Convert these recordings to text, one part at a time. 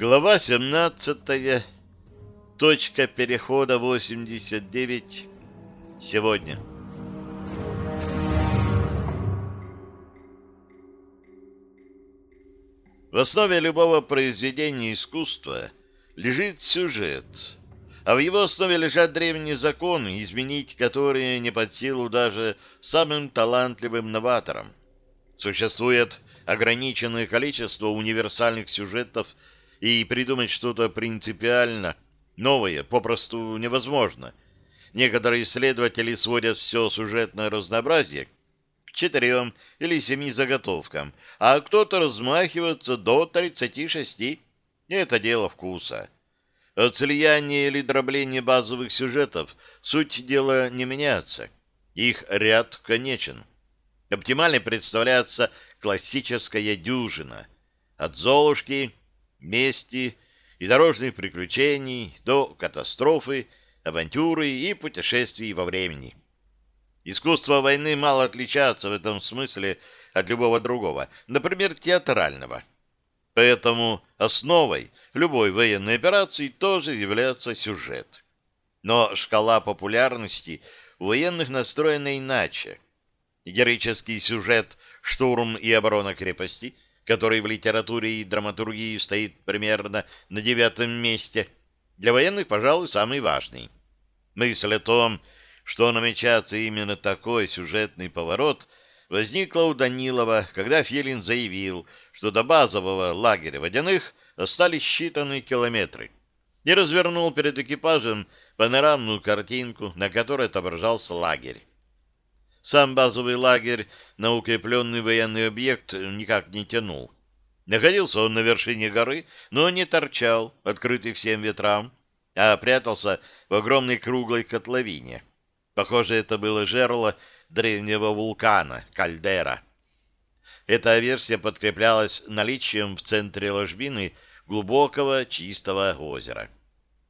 Глава 17. Точка перехода 89. Сегодня. В основе любого произведения искусства лежит сюжет, а в его основе лежат древние законы, изменить которые не под силу даже самым талантливым новаторам. Существует ограниченное количество универсальных сюжетов, и придумать что-то принципиально новое попросту невозможно. Некоторые исследователи сводят все сюжетное разнообразие к четырем или семи заготовкам, а кто-то размахивается до 36. Это дело вкуса. От слияния или дробления базовых сюжетов суть дела не меняется. Их ряд конечен. Оптимально представляется классическая дюжина. От Золушки, мести и дорожных приключений до катастрофы, авантюры и путешествий во времени. Искусство войны мало отличается в этом смысле от любого другого, например, театрального. Поэтому основой любой военной операции тоже является сюжет. Но шкала популярности у военных настроена иначе. Героический сюжет «Штурм и оборона крепости», который в литературе и драматургии стоит примерно на девятом месте, для военных, пожалуй, самый важный. Мысль о том, что намечается именно такой сюжетный поворот, возникла у Данилова, когда Филин заявил, что до базового лагеря водяных остались считанные километры, и развернул перед экипажем панорамную картинку, на которой отображался лагерь. Сам базовый лагерь на укрепленный военный объект никак не тянул. Находился он на вершине горы, но не торчал, открытый всем ветрам, а прятался в огромной круглой котловине. Похоже, это было жерло древнего вулкана, кальдера. Эта версия подкреплялась наличием в центре ложбины глубокого чистого озера.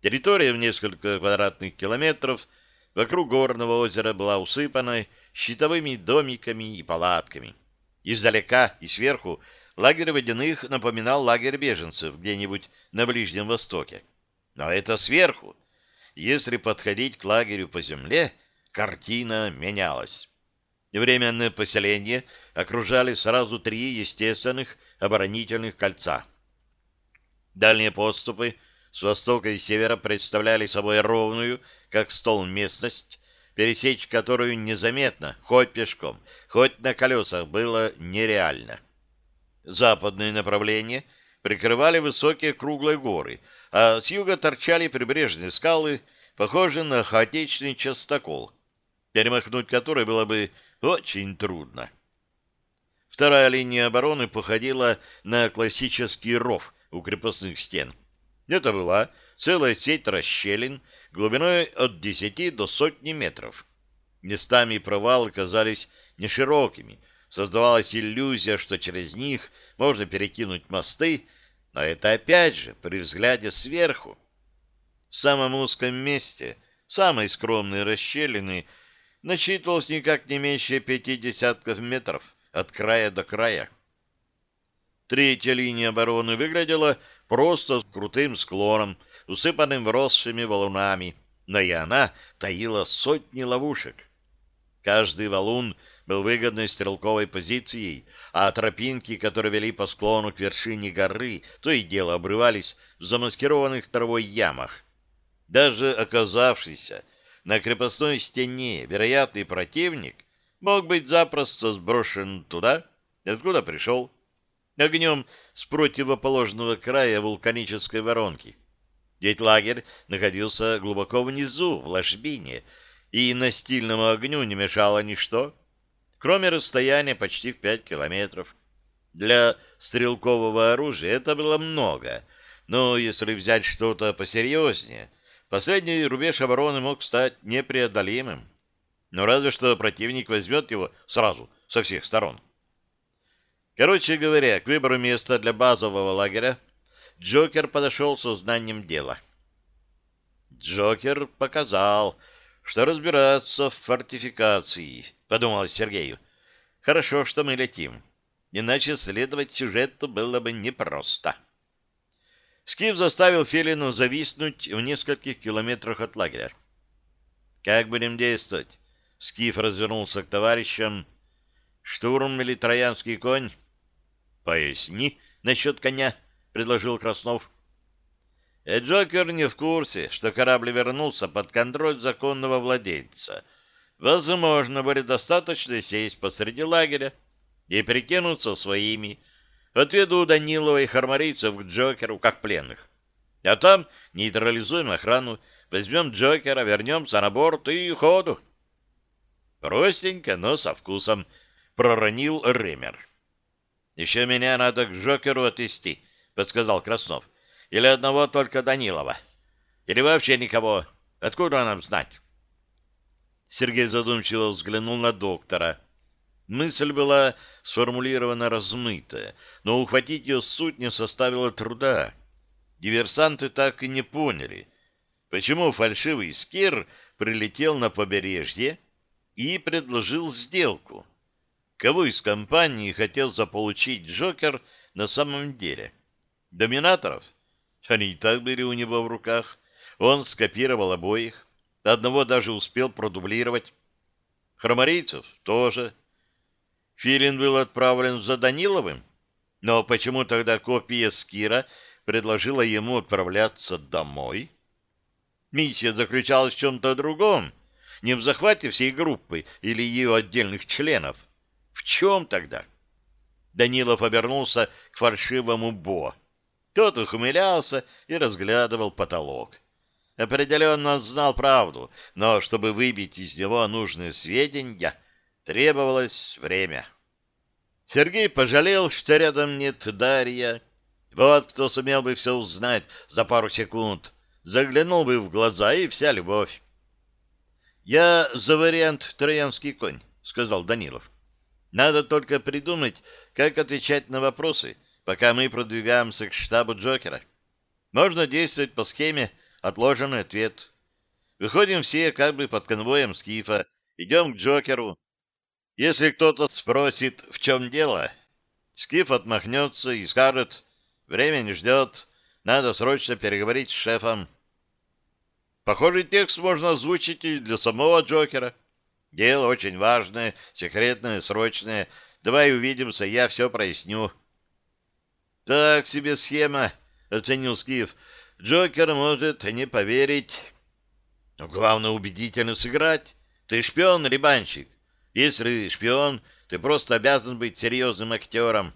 Территория в несколько квадратных километров вокруг горного озера была усыпана щитовыми домиками и палатками. Издалека и сверху лагерь водяных напоминал лагерь беженцев где-нибудь на Ближнем Востоке. Но это сверху. Если подходить к лагерю по земле, картина менялась. Временное поселение окружали сразу три естественных оборонительных кольца. Дальние подступы с востока и севера представляли собой ровную, как стол, местность, пересечь которую незаметно, хоть пешком, хоть на колесах, было нереально. Западное направление прикрывали высокие круглые горы, а с юга торчали прибрежные скалы, похожие на хаотичный частокол, перемахнуть который было бы очень трудно. Вторая линия обороны походила на классический ров у крепостных стен. Это была целая сеть расщелин, глубиной от 10 до сотни метров. Местами провалы казались неширокими, создавалась иллюзия, что через них можно перекинуть мосты, но это опять же при взгляде сверху. В самом узком месте, самой скромной расщелины, насчитывалось никак не меньше пяти десятков метров от края до края. Третья линия обороны выглядела просто крутым склоном, усыпанным вросшими валунами, но и она таила сотни ловушек. Каждый валун был выгодной стрелковой позицией, а тропинки, которые вели по склону к вершине горы, то и дело обрывались в замаскированных травой ямах. Даже оказавшийся на крепостной стене вероятный противник мог быть запросто сброшен туда, откуда пришел, огнем с противоположного края вулканической воронки. Ведь лагерь находился глубоко внизу, в ложбине, и настильному огню не мешало ничто, кроме расстояния почти в пять километров. Для стрелкового оружия это было много, но если взять что-то посерьезнее, последний рубеж обороны мог стать непреодолимым. Но разве что противник возьмет его сразу, со всех сторон. Короче говоря, к выбору места для базового лагеря Джокер подошел со знанием дела. Джокер показал, что разбираться в фортификации, подумал Сергею. Хорошо, что мы летим, иначе следовать сюжету было бы непросто. Скиф заставил Филина зависнуть в нескольких километрах от лагеря. «Как будем действовать?» Скиф развернулся к товарищам. «Штурм или троянский конь?» «Поясни насчет коня», — предложил Краснов. Э, Джокер не в курсе, что корабль вернулся под контроль законного владельца. Возможно, будет достаточно сесть посреди лагеря и прикинуться своими. Отведу Данилова и хармарийцев к Джокеру, как пленных. А там нейтрализуем охрану, возьмем Джокера, вернемся на борт и ходу. Простенько, но со вкусом, проронил Ремер. Еще меня надо к Джокеру отвезти, подсказал Краснов. Или одного только Данилова? Или вообще никого? Откуда нам знать? Сергей задумчиво взглянул на доктора. Мысль была сформулирована размыто, но ухватить ее суть не составило труда. Диверсанты так и не поняли, почему фальшивый скир прилетел на побережье и предложил сделку. Кого из компании хотел заполучить Джокер на самом деле? Доминаторов? Они и так были у него в руках. Он скопировал обоих. Одного даже успел продублировать. Хромарийцев тоже. Филин был отправлен за Даниловым. Но почему тогда копия Скира предложила ему отправляться домой? Миссия заключалась в чем-то другом. Не в захвате всей группы или ее отдельных членов. В чем тогда? Данилов обернулся к фальшивому Бо. Тот ухмылялся и разглядывал потолок. Определенно знал правду, но чтобы выбить из него нужные сведения, требовалось время. Сергей пожалел, что рядом нет Дарья. Вот кто сумел бы все узнать за пару секунд. Заглянул бы в глаза, и вся любовь. «Я за вариант «Троянский конь», — сказал Данилов. «Надо только придумать, как отвечать на вопросы» пока мы продвигаемся к штабу Джокера. Можно действовать по схеме «отложенный ответ». Выходим все как бы под конвоем Скифа, идем к Джокеру. Если кто-то спросит, в чем дело, Скиф отмахнется и скажет, время не ждет, надо срочно переговорить с шефом. Похожий текст можно озвучить и для самого Джокера. Дело очень важное, секретное, срочное. Давай увидимся, я все проясню. «Так себе схема», — оценил Скиф. «Джокер может не поверить». «Но главное убедительно сыграть. Ты шпион или? Если шпион, ты просто обязан быть серьезным актером».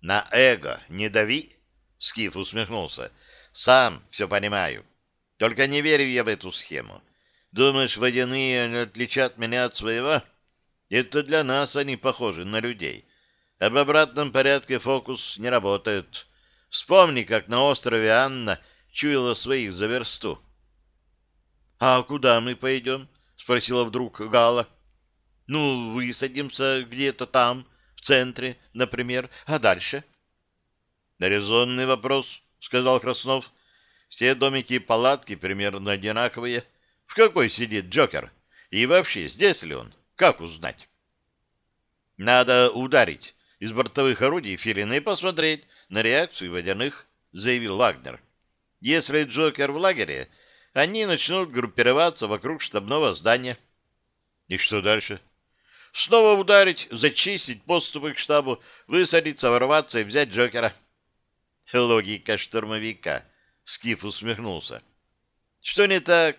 «На эго не дави», — Скиф усмехнулся. «Сам все понимаю. Только не верю я в эту схему. Думаешь, водяные отличат меня от своего? Это для нас они похожи на людей». Об обратном порядке фокус не работает. Вспомни, как на острове Анна чуяла своих за версту. — А куда мы пойдем? — спросила вдруг Гала. — Ну, высадимся где-то там, в центре, например. А дальше? — Резонный вопрос, — сказал Краснов. — Все домики и палатки примерно одинаковые. В какой сидит Джокер? И вообще, здесь ли он? Как узнать? — Надо ударить из бортовых орудий Филина посмотреть на реакцию водяных, заявил Вагнер. Если Джокер в лагере, они начнут группироваться вокруг штабного здания. И что дальше? Снова ударить, зачистить подступы к штабу, высадиться, ворваться и взять Джокера. Логика штурмовика. Скиф усмехнулся. Что не так?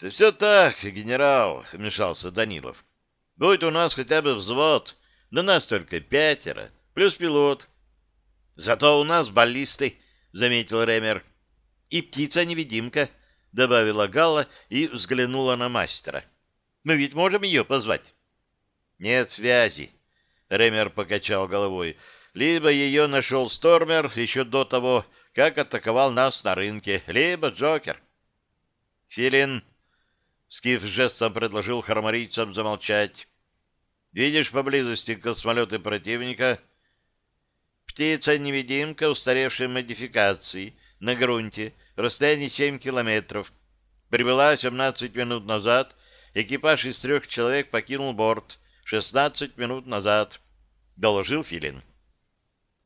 Да все так, генерал, вмешался Данилов. Будь у нас хотя бы взвод, но нас только пятеро, плюс пилот. Зато у нас баллисты, — заметил Ремер. И птица-невидимка, — добавила Галла и взглянула на мастера. Мы ведь можем ее позвать? Нет связи, — Ремер покачал головой. Либо ее нашел Стормер еще до того, как атаковал нас на рынке, либо Джокер. Филин, — Скиф жестом предложил хармарийцам замолчать. Видишь поблизости космолеты противника? Птица-невидимка устаревшей модификации на грунте, расстояние 7 километров. Прибыла 17 минут назад, экипаж из трех человек покинул борт 16 минут назад, доложил Филин.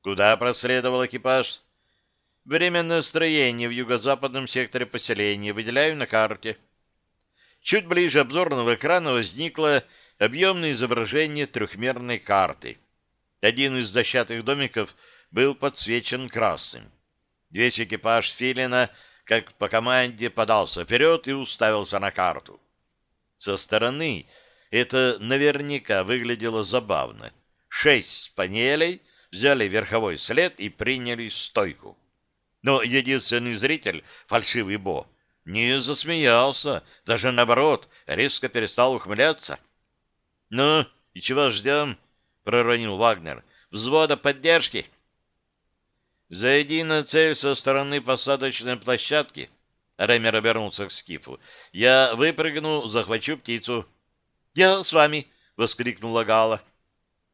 Куда проследовал экипаж? Временное строение в юго-западном секторе поселения выделяю на карте. Чуть ближе обзорного экрана возникло объемное изображение трехмерной карты. Один из дощатых домиков был подсвечен красным. Весь экипаж Филина, как по команде, подался вперед и уставился на карту. Со стороны это наверняка выглядело забавно. Шесть панелей взяли верховой след и приняли стойку. Но единственный зритель, фальшивый Бо, не засмеялся, даже наоборот, резко перестал ухмыляться. — Ну, и чего ждем? — проронил Вагнер. — Взвода поддержки? — Зайди на цель со стороны посадочной площадки. Ремер обернулся к Скифу. — Я выпрыгну, захвачу птицу. — Я с вами! — воскликнула Гала.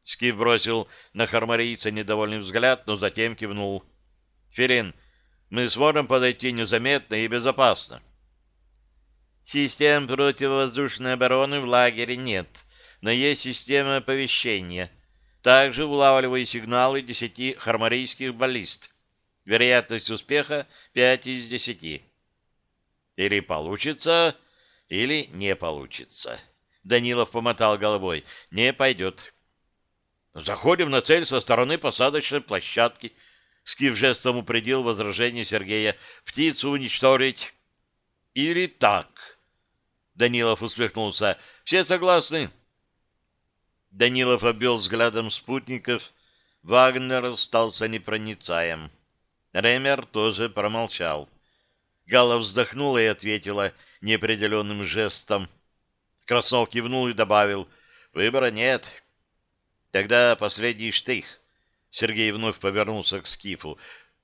Скиф бросил на хармарийца недовольный взгляд, но затем кивнул. — Филин, — мы сможем подойти незаметно и безопасно. Систем противовоздушной обороны в лагере нет, но есть система оповещения. Также улавливаю сигналы десяти хармарийских баллист. Вероятность успеха 5 из 10. Или получится, или не получится. Данилов помотал головой. Не пойдет. Заходим на цель со стороны посадочной площадки — Скиф жестом упредил возражение Сергея. «Птицу уничтожить!» «Или так?» Данилов усмехнулся. «Все согласны?» Данилов обвел взглядом спутников. Вагнер остался непроницаем. Ремер тоже промолчал. Гала вздохнула и ответила неопределенным жестом. Краснов кивнул и добавил, «Выбора нет». «Тогда последний штых. Сергей вновь повернулся к Скифу.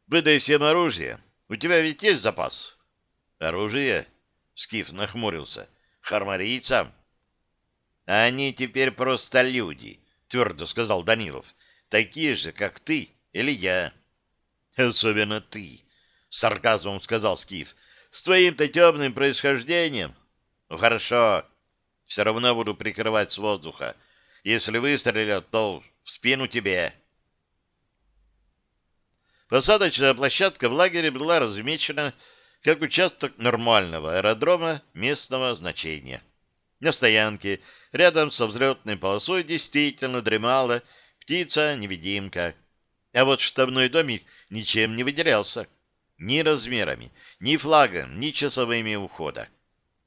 «Выдай всем оружие. У тебя ведь есть запас?» «Оружие?» Скиф нахмурился. «Хармарийцам?» «Они теперь просто люди», — твердо сказал Данилов. «Такие же, как ты или я». «Особенно ты», — сарказмом сказал Скиф. «С твоим-то темным происхождением». «Ну, хорошо. Все равно буду прикрывать с воздуха. Если выстрелят, то в спину тебе». Посадочная площадка в лагере была размечена как участок нормального аэродрома местного значения. На стоянке рядом со взлетной полосой действительно дремала птица-невидимка. А вот штабной домик ничем не выделялся. Ни размерами, ни флагом, ни часовыми ухода.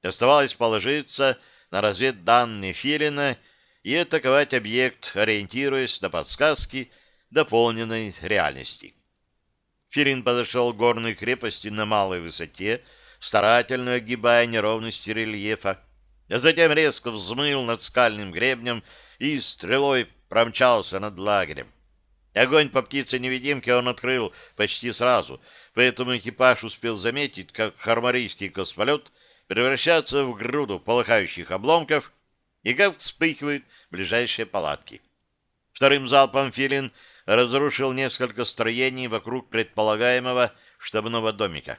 Оставалось положиться на разведданные Филина и атаковать объект, ориентируясь на подсказки дополненной реальности. Филин подошел к горной крепости на малой высоте, старательно огибая неровности рельефа, а затем резко взмыл над скальным гребнем и стрелой промчался над лагерем. Огонь по птице-невидимке он открыл почти сразу, поэтому экипаж успел заметить, как хармарийский космолет превращается в груду полыхающих обломков и как вспыхивают ближайшие палатки. Вторым залпом Филин разрушил несколько строений вокруг предполагаемого штабного домика.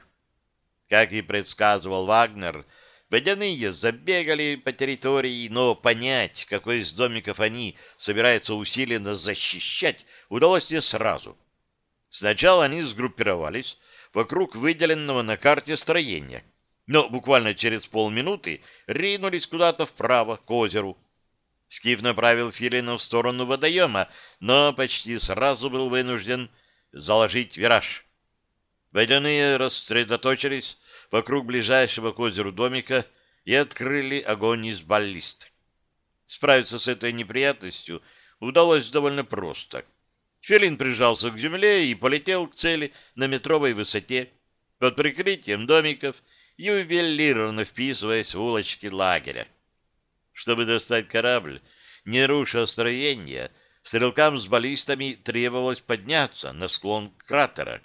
Как и предсказывал Вагнер, водяные забегали по территории, но понять, какой из домиков они собираются усиленно защищать, удалось не сразу. Сначала они сгруппировались вокруг выделенного на карте строения, но буквально через полминуты ринулись куда-то вправо, к озеру, Скиф направил Филина в сторону водоема, но почти сразу был вынужден заложить вираж. Водяные рассредоточились вокруг ближайшего к озеру домика и открыли огонь из баллист. Справиться с этой неприятностью удалось довольно просто. Филин прижался к земле и полетел к цели на метровой высоте под прикрытием домиков, ювелирно вписываясь в улочки лагеря. Чтобы достать корабль, не руша строения, стрелкам с баллистами требовалось подняться на склон кратера,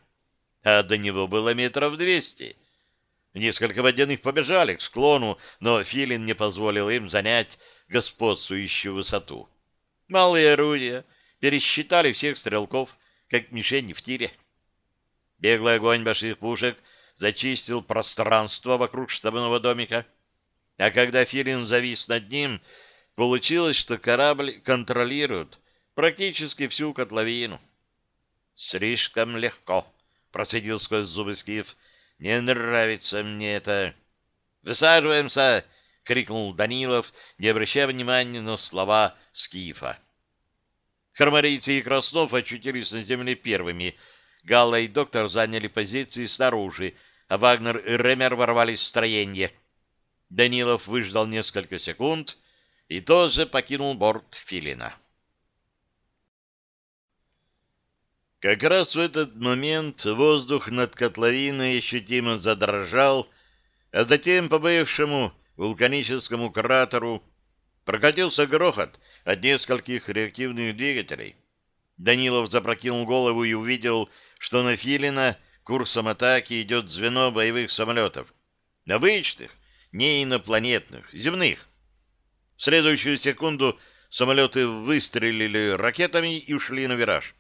а до него было метров двести. Несколько водяных побежали к склону, но Филин не позволил им занять господствующую высоту. Малые орудия пересчитали всех стрелков, как мишени в тире. Беглый огонь больших пушек зачистил пространство вокруг штабного домика — а когда Филин завис над ним, получилось, что корабль контролирует практически всю котловину. «Слишком легко», —— процедил сквозь зубы Скиф. «Не нравится мне это». «Высаживаемся!» — крикнул Данилов, не обращая внимания на слова Скифа. Хармарийцы и Краснов очутились на земле первыми. Галла и доктор заняли позиции снаружи, а Вагнер и Ремер ворвались в строение. Данилов выждал несколько секунд и тоже покинул борт Филина. Как раз в этот момент воздух над котловиной ощутимо задрожал, а затем по бывшему вулканическому кратеру прокатился грохот от нескольких реактивных двигателей. Данилов запрокинул голову и увидел, что на Филина курсом атаки идет звено боевых самолетов. Обычных, не инопланетных, земных. В следующую секунду самолеты выстрелили ракетами и ушли на вираж.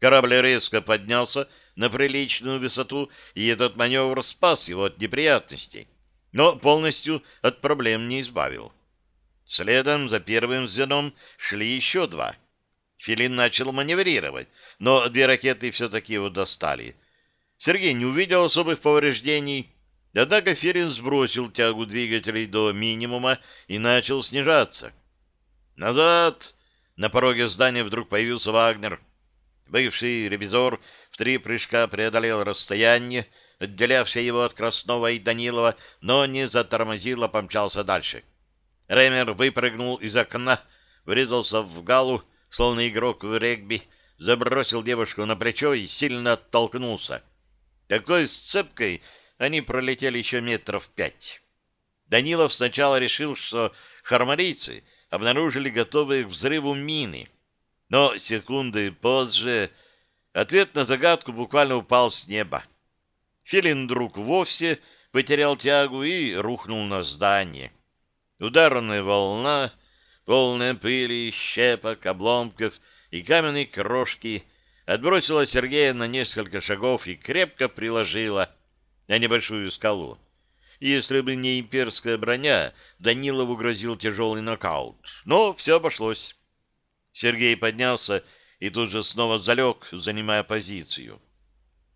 Корабль резко поднялся на приличную высоту, и этот маневр спас его от неприятностей, но полностью от проблем не избавил. Следом за первым звеном шли еще два. Филин начал маневрировать, но две ракеты все-таки его достали. Сергей не увидел особых повреждений, однако Филин сбросил тягу двигателей до минимума и начал снижаться. «Назад!» На пороге здания вдруг появился Вагнер — Бывший ревизор в три прыжка преодолел расстояние, отделявшее его от Краснова и Данилова, но не затормозил, а помчался дальше. Ремер выпрыгнул из окна, врезался в галу, словно игрок в регби, забросил девушку на плечо и сильно оттолкнулся. Такой сцепкой они пролетели еще метров пять. Данилов сначала решил, что хармарийцы обнаружили готовые к взрыву мины — но секунды позже ответ на загадку буквально упал с неба. Филин вдруг вовсе потерял тягу и рухнул на здание. Ударная волна, полная пыли, щепок, обломков и каменной крошки, отбросила Сергея на несколько шагов и крепко приложила на небольшую скалу. Если бы не имперская броня, Данилову грозил тяжелый нокаут. Но все обошлось. Сергей поднялся и тут же снова залег, занимая позицию.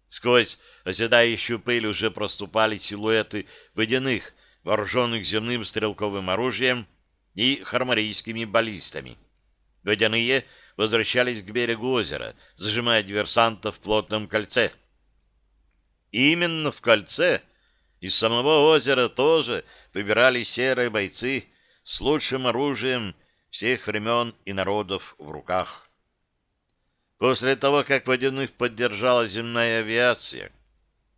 Сквозь оседающую пыль уже проступали силуэты водяных, вооруженных земным стрелковым оружием и хармарийскими баллистами. Водяные возвращались к берегу озера, зажимая диверсантов в плотном кольце. И именно в кольце из самого озера тоже выбирались серые бойцы с лучшим оружием всех времен и народов в руках. После того, как водяных поддержала земная авиация,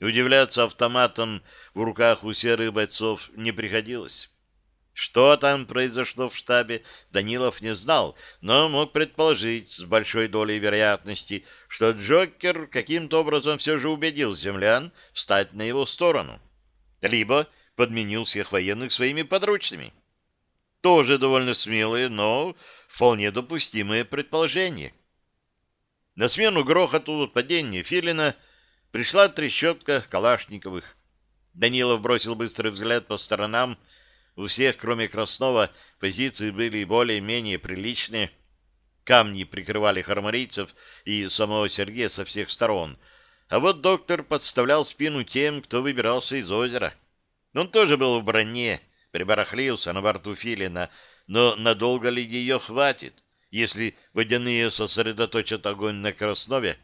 удивляться автоматом в руках у серых бойцов не приходилось. Что там произошло в штабе, Данилов не знал, но мог предположить с большой долей вероятности, что Джокер каким-то образом все же убедил землян встать на его сторону, либо подменил всех военных своими подручными. Тоже довольно смелые, но вполне допустимые предположения. На смену грохоту падения Филина пришла трещотка Калашниковых. Данилов бросил быстрый взгляд по сторонам. У всех, кроме Краснова, позиции были более-менее приличные. Камни прикрывали хармарийцев и самого Сергея со всех сторон. А вот доктор подставлял спину тем, кто выбирался из озера. Он тоже был в броне, прибарахлился на борту Филина, но надолго ли ее хватит, если водяные сосредоточат огонь на Краснове?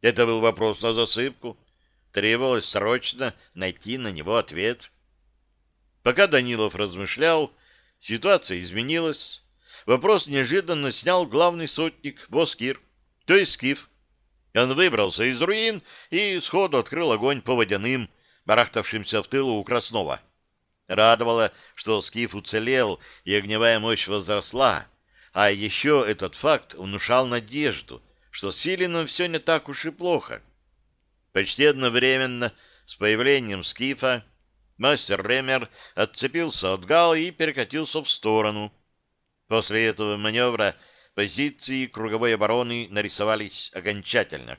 Это был вопрос на засыпку. Требовалось срочно найти на него ответ. Пока Данилов размышлял, ситуация изменилась. Вопрос неожиданно снял главный сотник Боскир, то есть Скиф. Он выбрался из руин и сходу открыл огонь по водяным, барахтавшимся в тылу у Краснова. Радовало, что скиф уцелел и огневая мощь возросла, а еще этот факт внушал надежду, что с Филином все не так уж и плохо. Почти одновременно с появлением скифа мастер Ремер отцепился от гала и перекатился в сторону. После этого маневра позиции круговой обороны нарисовались окончательно.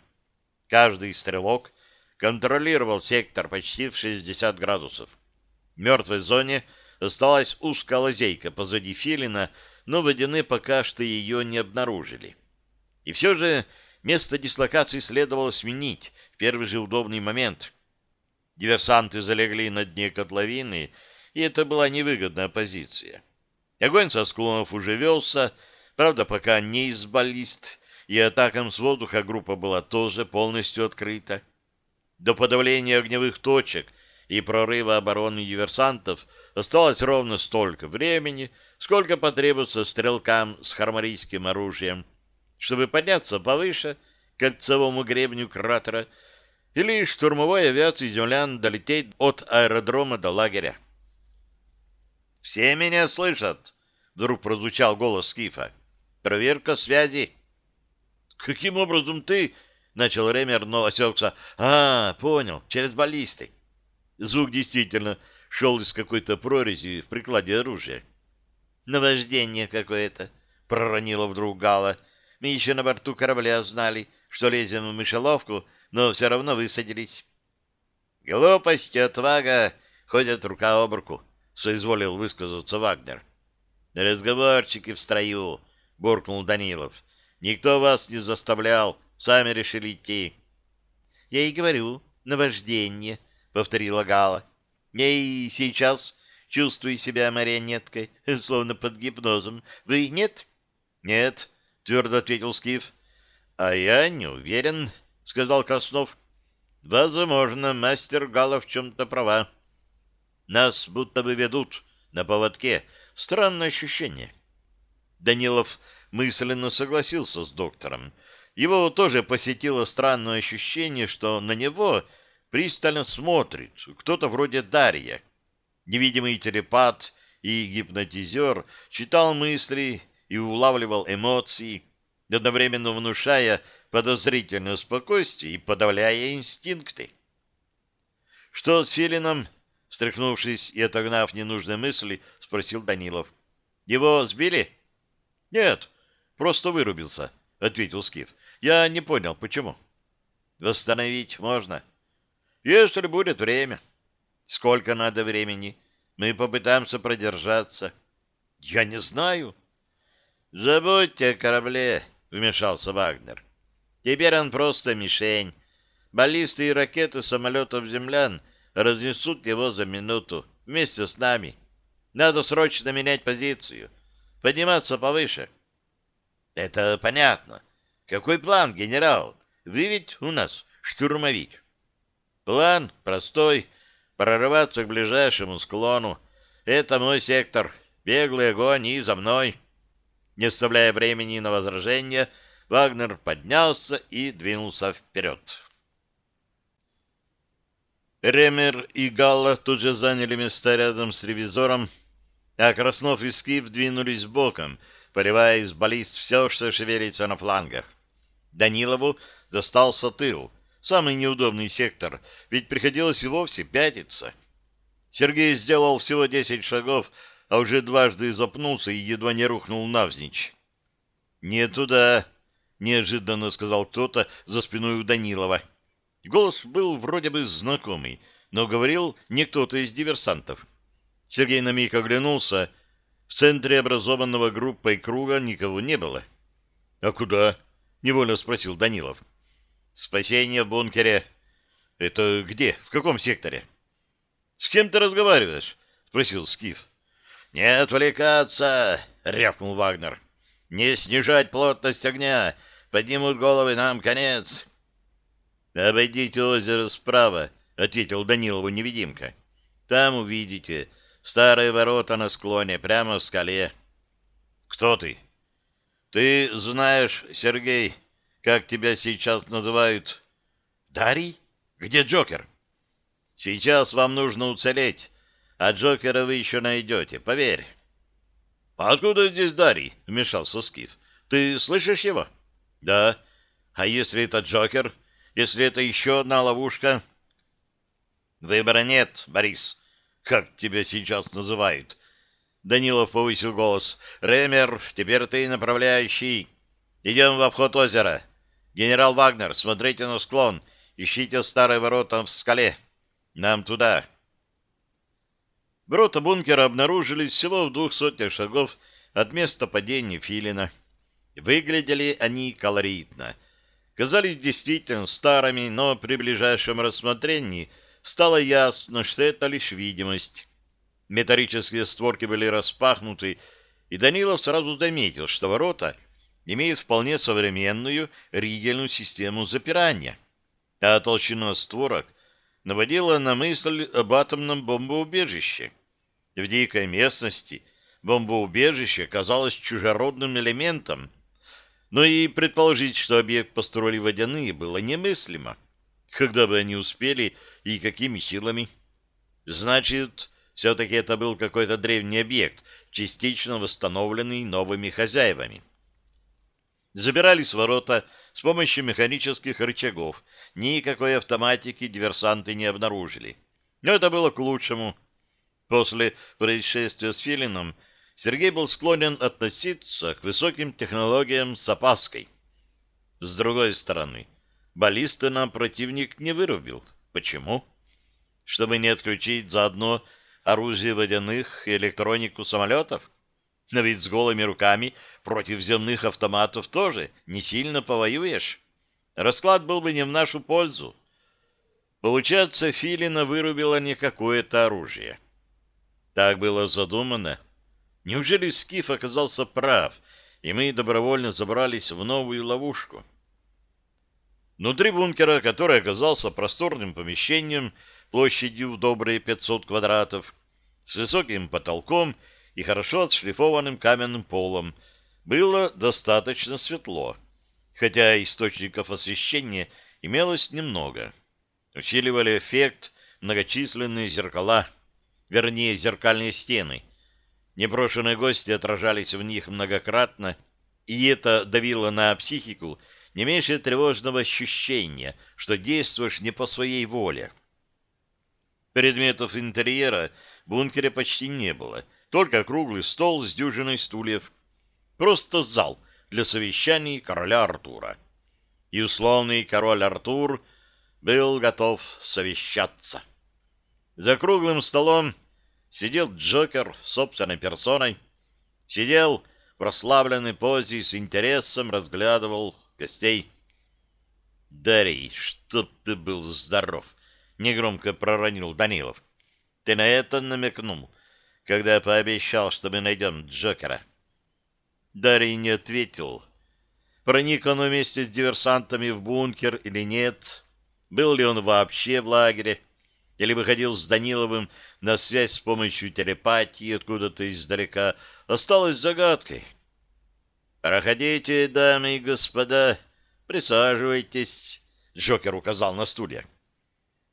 Каждый стрелок контролировал сектор почти в 60 градусов. Мертвой зоне осталась узкая лазейка позади филина, но водяные пока что ее не обнаружили. И все же место дислокации следовало сменить в первый же удобный момент. Диверсанты залегли на дне котловины, и это была невыгодная позиция. Огонь со склонов уже велся, правда, пока не из баллист, и атакам с воздуха группа была тоже полностью открыта. До подавления огневых точек и прорыва обороны диверсантов осталось ровно столько времени, сколько потребуется стрелкам с хармарийским оружием, чтобы подняться повыше к кольцевому гребню кратера или штурмовой авиации землян долететь от аэродрома до лагеря. «Все меня слышат!» — вдруг прозвучал голос Скифа. «Проверка связи». «Каким образом ты...» — начал Ремер, но осекся. «А, понял, через баллисты». Звук действительно шел из какой-то прорези в прикладе оружия. «Наваждение какое-то», — проронила вдруг Гала. «Мы еще на борту корабля знали, что лезем в мышеловку, но все равно высадились». «Глупость и отвага ходят рука об руку», — соизволил высказаться Вагнер. «Разговорчики в строю», — буркнул Данилов. «Никто вас не заставлял, сами решили идти». «Я и говорю, наваждение», — повторила Гала. «Я и сейчас чувствую себя марионеткой, словно под гипнозом. Вы нет?» «Нет», — твердо ответил Скиф. «А я не уверен», — сказал Краснов. «Возможно, мастер Гала в чем-то права. Нас будто бы ведут на поводке. Странное ощущение». Данилов мысленно согласился с доктором. Его тоже посетило странное ощущение, что на него пристально смотрит кто-то вроде Дарья. Невидимый телепат и гипнотизер читал мысли и улавливал эмоции, одновременно внушая подозрительное спокойствие и подавляя инстинкты. «Что с Филином?» — встряхнувшись и отогнав ненужные мысли, спросил Данилов. «Его сбили?» «Нет, просто вырубился», — ответил Скиф. «Я не понял, почему». «Восстановить можно?» «Если будет время». «Сколько надо времени? Мы попытаемся продержаться». «Я не знаю». «Забудьте о корабле», — вмешался Вагнер. «Теперь он просто мишень. Баллисты и ракеты самолетов землян разнесут его за минуту вместе с нами. Надо срочно менять позицию, подниматься повыше». «Это понятно. Какой план, генерал? Вы ведь у нас штурмовик». «План простой. Прорываться к ближайшему склону. Это мой сектор. Беглый огонь и за мной». Не оставляя времени на возражения, Вагнер поднялся и двинулся вперед. Ремер и Галла тут же заняли места рядом с ревизором, а Краснов и Скиф двинулись боком, поливая из баллист все, что шевелится на флангах. Данилову достался тыл, самый неудобный сектор, ведь приходилось и вовсе пятиться. Сергей сделал всего десять шагов, а уже дважды запнулся и едва не рухнул навзничь. «Не туда!» — неожиданно сказал кто-то за спиной у Данилова. Голос был вроде бы знакомый, но говорил не кто-то из диверсантов. Сергей на миг оглянулся. В центре образованного группой круга никого не было. «А куда?» — невольно спросил Данилов. «Спасение в бункере». «Это где? В каком секторе?» «С кем ты разговариваешь?» — спросил Скиф. «Не отвлекаться!» — рявкнул Вагнер. «Не снижать плотность огня! Поднимут головы, нам конец!» «Обойдите озеро справа», — ответил Данилову невидимка. «Там увидите старые ворота на склоне, прямо в скале». «Кто ты?» «Ты знаешь, Сергей, как тебя сейчас называют?» «Дарий? Где Джокер?» «Сейчас вам нужно уцелеть а Джокера вы еще найдете, поверь. — откуда здесь Дарий? — вмешался Скиф. — Ты слышишь его? — Да. А если это Джокер? Если это еще одна ловушка? — Выбора нет, Борис. Как тебя сейчас называют? Данилов повысил голос. — Ремер, теперь ты направляющий. Идем в обход озера. Генерал Вагнер, смотрите на склон. Ищите старые ворота в скале. Нам туда. — Ворота бункера обнаружились всего в двух сотнях шагов от места падения Филина. Выглядели они колоритно. казались действительно старыми, но при ближайшем рассмотрении стало ясно, что это лишь видимость. Металлические створки были распахнуты, и Данилов сразу заметил, что ворота имеют вполне современную ригельную систему запирания, а толщина створок наводила на мысль об атомном бомбоубежище. В дикой местности бомбоубежище казалось чужеродным элементом, но и предположить, что объект построили водяные, было немыслимо. Когда бы они успели и какими силами? Значит, все-таки это был какой-то древний объект, частично восстановленный новыми хозяевами. Забирались ворота с помощью механических рычагов. Никакой автоматики диверсанты не обнаружили. Но это было к лучшему. После происшествия с Филином Сергей был склонен относиться к высоким технологиям с опаской. С другой стороны, баллисты нам противник не вырубил. Почему? Чтобы не отключить заодно оружие водяных и электронику самолетов? Но ведь с голыми руками против земных автоматов тоже не сильно повоюешь. Расклад был бы не в нашу пользу. Получается, Филина вырубила не какое-то оружие. Так было задумано. Неужели Скиф оказался прав, и мы добровольно забрались в новую ловушку? Внутри бункера, который оказался просторным помещением площадью в добрые 500 квадратов, с высоким потолком и хорошо отшлифованным каменным полом, было достаточно светло, хотя источников освещения имелось немного. Усиливали эффект многочисленные зеркала, вернее, зеркальные стены — Непрошенные гости отражались в них многократно, и это давило на психику не меньше тревожного ощущения, что действуешь не по своей воле. Предметов интерьера в бункере почти не было, только круглый стол с дюжиной стульев. Просто зал для совещаний короля Артура. И условный король Артур был готов совещаться. За круглым столом сидел Джокер собственной персоной, сидел в прославленной позе и с интересом разглядывал гостей. «Дарий, чтоб ты был здоров!» — негромко проронил Данилов. «Ты на это намекнул, когда пообещал, что мы найдем Джокера». Дарий не ответил. Проник он вместе с диверсантами в бункер или нет? Был ли он вообще в лагере? Или выходил с Даниловым на связь с помощью телепатии откуда-то издалека, осталось загадкой. «Проходите, дамы и господа, присаживайтесь», — Джокер указал на стулья.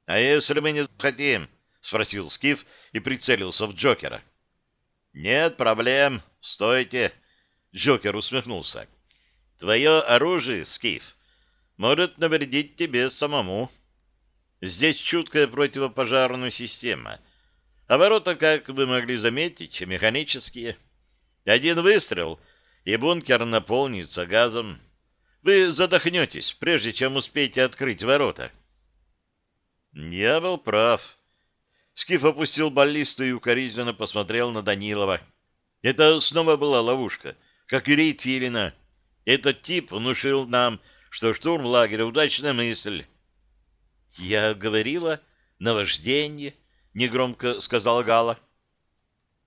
«А если мы не захотим?» — спросил Скиф и прицелился в Джокера. «Нет проблем, стойте», — Джокер усмехнулся. «Твое оружие, Скиф, может навредить тебе самому. Здесь чуткая противопожарная система — а ворота, как вы могли заметить, механические. Один выстрел, и бункер наполнится газом. Вы задохнетесь, прежде чем успеете открыть ворота. Я был прав. Скиф опустил баллисту и укоризненно посмотрел на Данилова. Это снова была ловушка, как и рейд Филина. Этот тип внушил нам, что штурм лагеря — удачная мысль. Я говорила, наваждение, — негромко сказала Гала.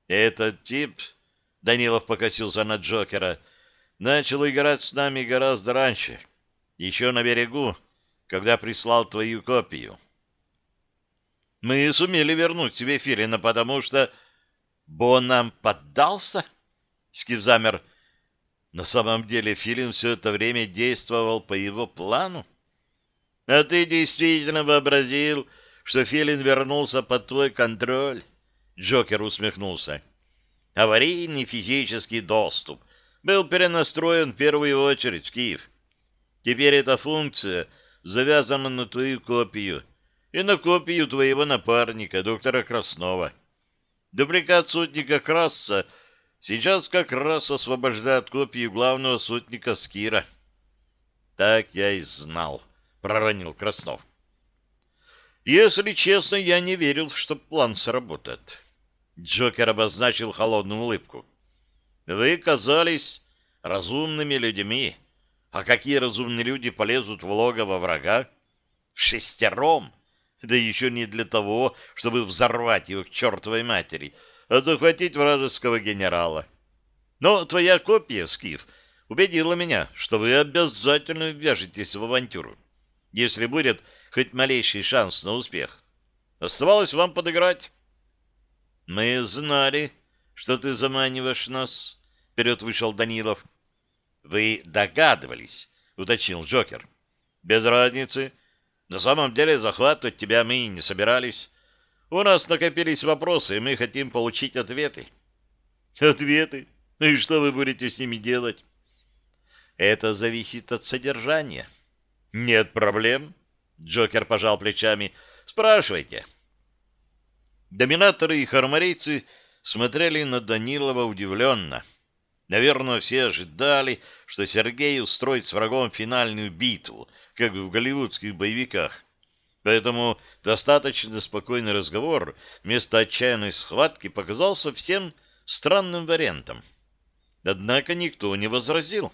«Этот тип...» — Данилов покосился на Джокера. «Начал играть с нами гораздо раньше. Еще на берегу, когда прислал твою копию. Мы сумели вернуть себе Филина, потому что... Бо нам поддался?» Скиф замер. На самом деле Филин все это время действовал по его плану. «А ты действительно вообразил...» что Филин вернулся под твой контроль. Джокер усмехнулся. Аварийный физический доступ был перенастроен в первую очередь в Киев. Теперь эта функция завязана на твою копию и на копию твоего напарника, доктора Краснова. Дубликат сутника Краса сейчас как раз освобождает копию главного сутника Скира. Так я и знал, проронил Краснов. Если честно, я не верил, что план сработает. Джокер обозначил холодную улыбку. Вы казались разумными людьми, А какие разумные люди полезут в логово врага? Шестером! Да еще не для того, чтобы взорвать его к чертовой матери, а захватить вражеского генерала. Но твоя копия, Скиф, убедила меня, что вы обязательно вяжетесь в авантюру, если будет хоть малейший шанс на успех. Оставалось вам подыграть. Мы знали, что ты заманиваешь нас, — вперед вышел Данилов. Вы догадывались, — уточнил Джокер. Без разницы. На самом деле захватывать тебя мы не собирались. У нас накопились вопросы, и мы хотим получить ответы. Ответы? Ну и что вы будете с ними делать? Это зависит от содержания. Нет проблем. Джокер пожал плечами. Спрашивайте. Доминаторы и хармарейцы смотрели на Данилова удивленно. Наверное, все ожидали, что Сергей устроит с врагом финальную битву, как в голливудских боевиках. Поэтому достаточно спокойный разговор вместо отчаянной схватки показался всем странным вариантом. Однако никто не возразил.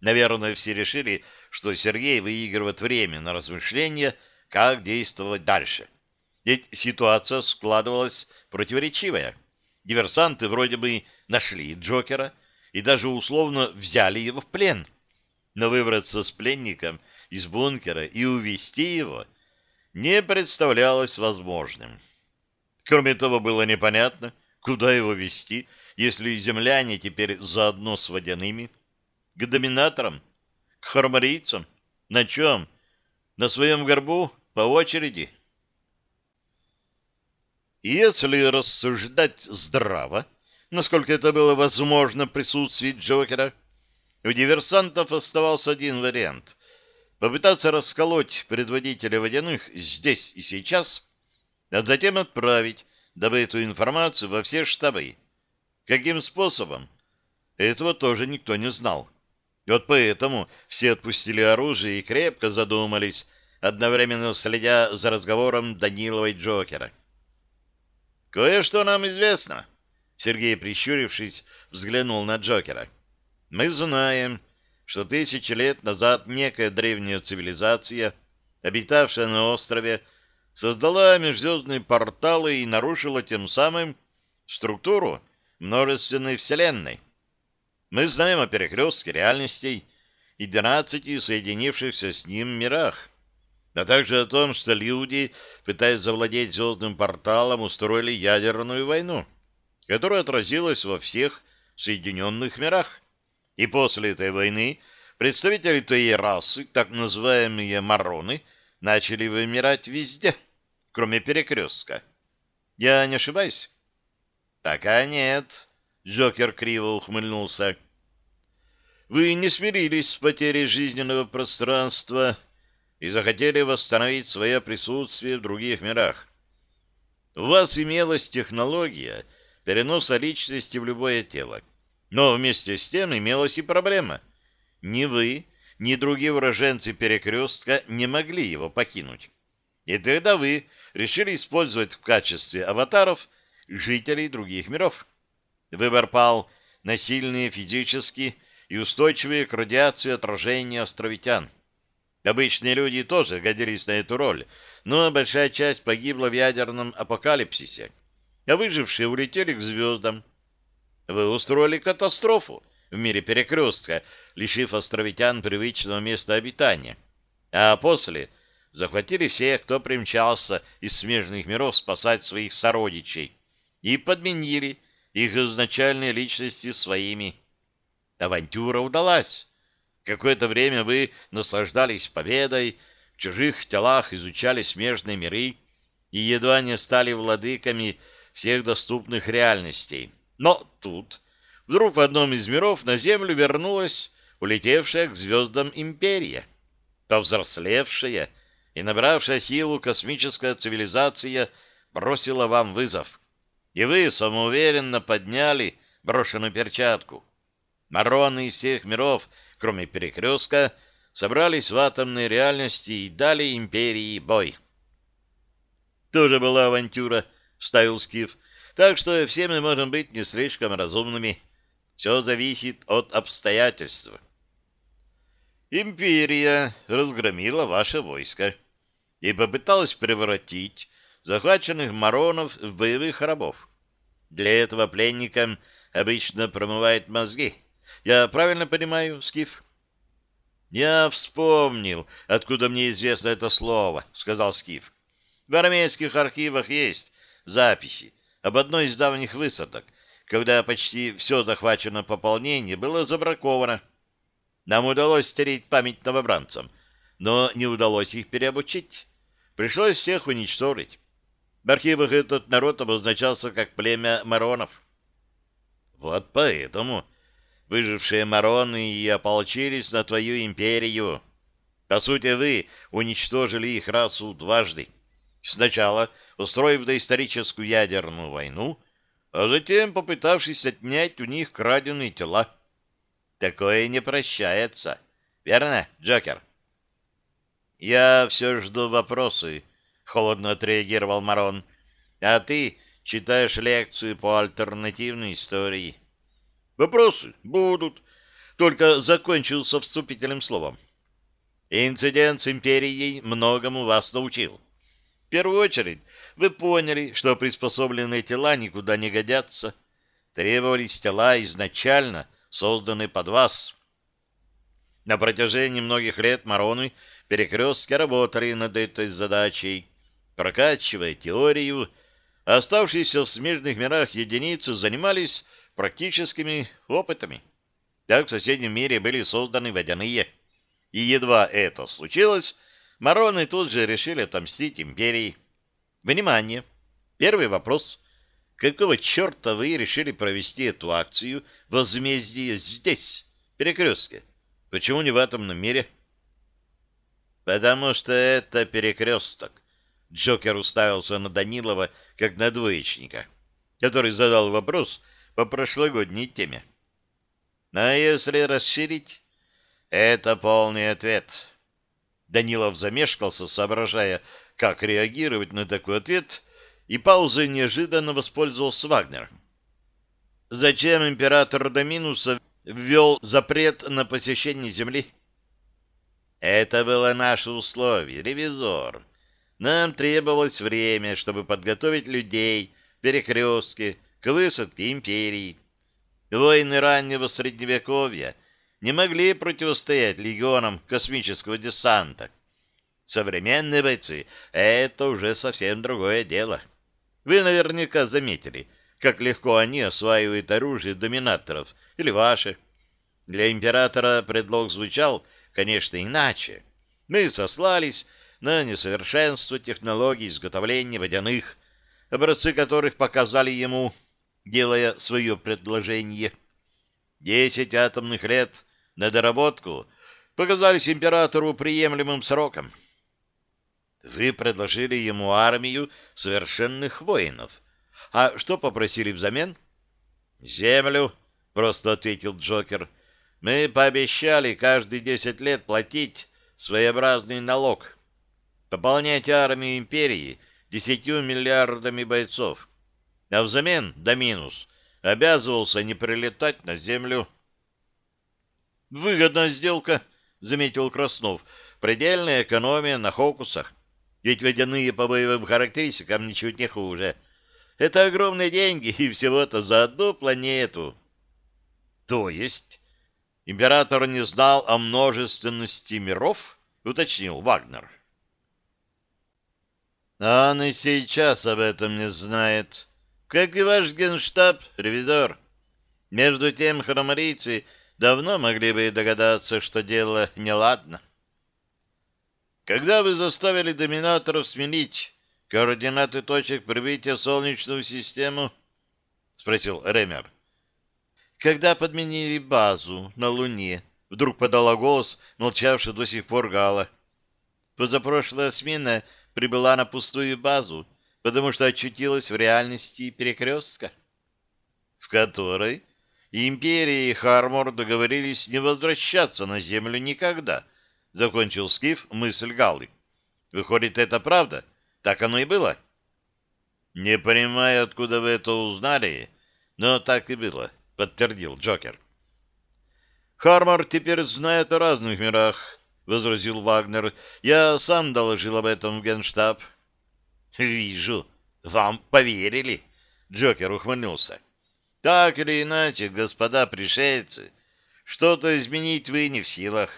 Наверное, все решили, что Сергей выигрывает время на размышления, как действовать дальше. Ведь ситуация складывалась противоречивая. Диверсанты вроде бы нашли Джокера и даже условно взяли его в плен. Но выбраться с пленником из бункера и увести его не представлялось возможным. Кроме того, было непонятно, куда его вести, если земляне теперь заодно с водяными, к доминаторам, к хармарийцам, на чем? На своем горбу, по очереди. Если рассуждать здраво, насколько это было возможно в присутствии Джокера, у диверсантов оставался один вариант — попытаться расколоть предводителя водяных здесь и сейчас, а затем отправить добытую информацию во все штабы. Каким способом? Этого тоже никто не знал. Вот поэтому все отпустили оружие и крепко задумались, одновременно следя за разговором Данилова и Джокера. «Кое-что нам известно», — Сергей, прищурившись, взглянул на Джокера. «Мы знаем, что тысячи лет назад некая древняя цивилизация, обитавшая на острове, создала межзвездные порталы и нарушила тем самым структуру множественной вселенной. Мы знаем о перекрестке реальностей и двенадцати соединившихся с ним мирах, а также о том, что люди, пытаясь завладеть звездным порталом, устроили ядерную войну, которая отразилась во всех соединенных мирах. И после этой войны представители той расы, так называемые мароны, начали вымирать везде, кроме перекрестка. Я не ошибаюсь? Пока нет. Джокер криво ухмыльнулся. Вы не смирились с потерей жизненного пространства и захотели восстановить свое присутствие в других мирах. У вас имелась технология переноса личности в любое тело. Но вместе с тем имелась и проблема. Ни вы, ни другие уроженцы перекрестка не могли его покинуть. И тогда вы решили использовать в качестве аватаров жителей других миров. Выбор пал на сильные физически и устойчивые к радиации отражения островитян. Обычные люди тоже годились на эту роль, но большая часть погибла в ядерном апокалипсисе, а выжившие улетели к звездам. Вы устроили катастрофу в мире перекрестка, лишив островитян привычного места обитания, а после захватили всех, кто примчался из смежных миров спасать своих сородичей, и подменили их изначальные личности своими. Авантюра удалась. Какое-то время вы наслаждались победой, в чужих телах изучали смежные миры и едва не стали владыками всех доступных реальностей. Но тут вдруг в одном из миров на Землю вернулась улетевшая к звездам империя, повзрослевшая и набравшая силу космическая цивилизация бросила вам вызов. И вы самоуверенно подняли брошенную перчатку. Мароны из всех миров — кроме перекрестка, собрались в атомной реальности и дали империи бой. Тоже была авантюра, ставил Скиф. Так что все мы можем быть не слишком разумными. Все зависит от обстоятельств. Империя разгромила ваше войско и попыталась превратить захваченных маронов в боевых рабов. Для этого пленникам обычно промывают мозги. Я правильно понимаю, Скиф? Я вспомнил, откуда мне известно это слово, сказал Скиф. В армейских архивах есть записи об одной из давних высадок, когда почти все захвачено пополнение было забраковано. Нам удалось стереть память новобранцам, но не удалось их переобучить. Пришлось всех уничтожить. В архивах этот народ обозначался как племя маронов. Вот поэтому выжившие мароны и ополчились на твою империю. По сути, вы уничтожили их расу дважды. Сначала устроив доисторическую ядерную войну, а затем попытавшись отнять у них краденые тела. Такое не прощается. Верно, Джокер? Я все жду вопросы, холодно отреагировал Марон. А ты читаешь лекцию по альтернативной истории. Вопросы будут. Только закончил со вступительным словом. Инцидент с империей многому вас научил. Первую очередь, вы поняли, что приспособленные тела никуда не годятся. Требовались тела изначально созданные под вас. На протяжении многих лет Мароны перекрестки работали над этой задачей, прокачивая теорию, оставшиеся в смежных мирах единицы занимались практическими опытами. Так в соседнем мире были созданы водяные. И едва это случилось, Мароны тут же решили отомстить империи. Внимание! Первый вопрос. Какого черта вы решили провести эту акцию возмездия здесь, в перекрестке? Почему не в атомном мире? Потому что это перекресток. Джокер уставился на Данилова, как на двоечника, который задал вопрос по прошлогодней теме. А если расширить? Это полный ответ. Данилов замешкался, соображая, как реагировать на такой ответ, и паузой неожиданно воспользовался Вагнер. Зачем император Доминуса ввел запрет на посещение Земли? Это было наше условие, ревизор. Нам требовалось время, чтобы подготовить людей в перекрестке к высадке империи. Войны раннего Средневековья не могли противостоять легионам космического десанта. Современные бойцы — это уже совсем другое дело. Вы наверняка заметили, как легко они осваивают оружие доминаторов или ваше. Для императора предлог звучал, конечно, иначе. Мы сослались на несовершенство технологий изготовления водяных, образцы которых показали ему, делая свое предложение. Десять атомных лет на доработку показались императору приемлемым сроком. Вы предложили ему армию совершенных воинов. А что попросили взамен? Землю, просто ответил Джокер. Мы пообещали каждые десять лет платить своеобразный налог. Пополнять армию империи десятью миллиардами бойцов. А взамен, до минус, обязывался не прилетать на землю. Выгодная сделка, заметил Краснов. Предельная экономия на хокусах. Ведь водяные по боевым характеристикам ничуть не хуже. Это огромные деньги, и всего-то за одну планету. То есть император не знал о множественности миров? Уточнил Вагнер. А он и сейчас об этом не знает. Как и ваш генштаб, ревизор. Между тем, хромарийцы давно могли бы догадаться, что дело неладно. Когда вы заставили доминаторов сменить координаты точек прибытия в Солнечную систему? Спросил Ремер. Когда подменили базу на Луне, вдруг подала голос, молчавший до сих пор Гала. Позапрошлая смена прибыла на пустую базу, потому что очутилась в реальности перекрестка, в которой Империя и Хармор договорились не возвращаться на Землю никогда —— закончил Скиф мысль Галлы. «Выходит, это правда? Так оно и было?» «Не понимаю, откуда вы это узнали, но так и было», — подтвердил Джокер. Хармар теперь знает о разных мирах, — возразил Вагнер. Я сам доложил об этом в генштаб. — Вижу. Вам поверили, — Джокер ухмыльнулся. — Так или иначе, господа пришельцы, что-то изменить вы не в силах.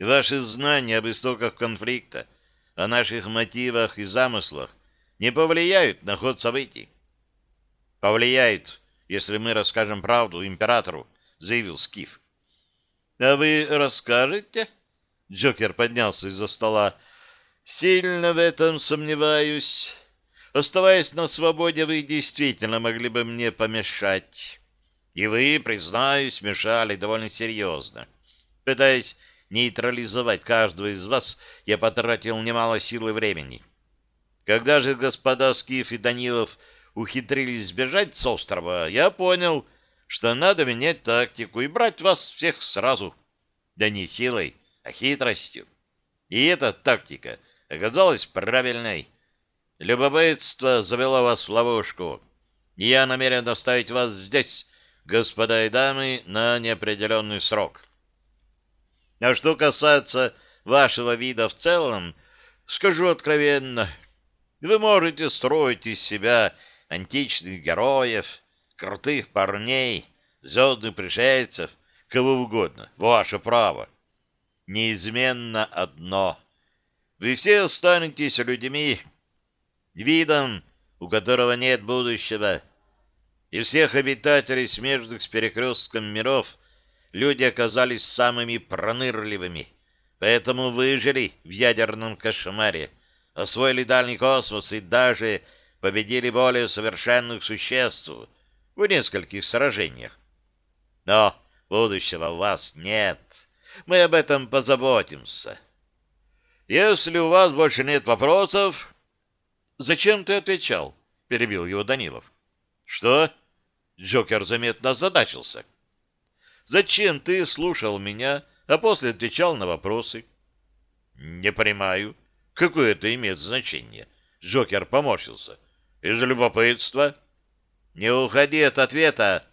Ваши знания об истоках конфликта, о наших мотивах и замыслах не повлияют на ход событий. — Повлияют, если мы расскажем правду императору, — заявил Скиф. — А вы расскажете? Джокер поднялся из-за стола. — Сильно в этом сомневаюсь. Оставаясь на свободе, вы действительно могли бы мне помешать. И вы, признаюсь, мешали довольно серьезно. Пытаясь нейтрализовать каждого из вас, я потратил немало сил и времени. Когда же господа Скиф и Данилов ухитрились сбежать с острова, я понял, что надо менять тактику и брать вас всех сразу. Да не силой, а хитростью. И эта тактика оказалась правильной. Любопытство завело вас в ловушку. Я намерен оставить вас здесь, господа и дамы, на неопределенный срок. А что касается вашего вида в целом, скажу откровенно, вы можете строить из себя античных героев, крутых парней, звездных пришельцев, кого угодно. Ваше право. Неизменно одно. Вы все останетесь людьми, видом, у которого нет будущего. И всех обитателей смежных с перекрестком миров люди оказались самыми пронырливыми, поэтому выжили в ядерном кошмаре, освоили дальний космос и даже победили более совершенных существ в нескольких сражениях. Но будущего у вас нет. Мы об этом позаботимся. Если у вас больше нет вопросов... Зачем ты отвечал? Перебил его Данилов. Что? Джокер заметно озадачился. Зачем ты слушал меня, а после отвечал на вопросы? Не понимаю. Какое это имеет значение? Джокер поморщился. Из любопытства? Не уходи от ответа.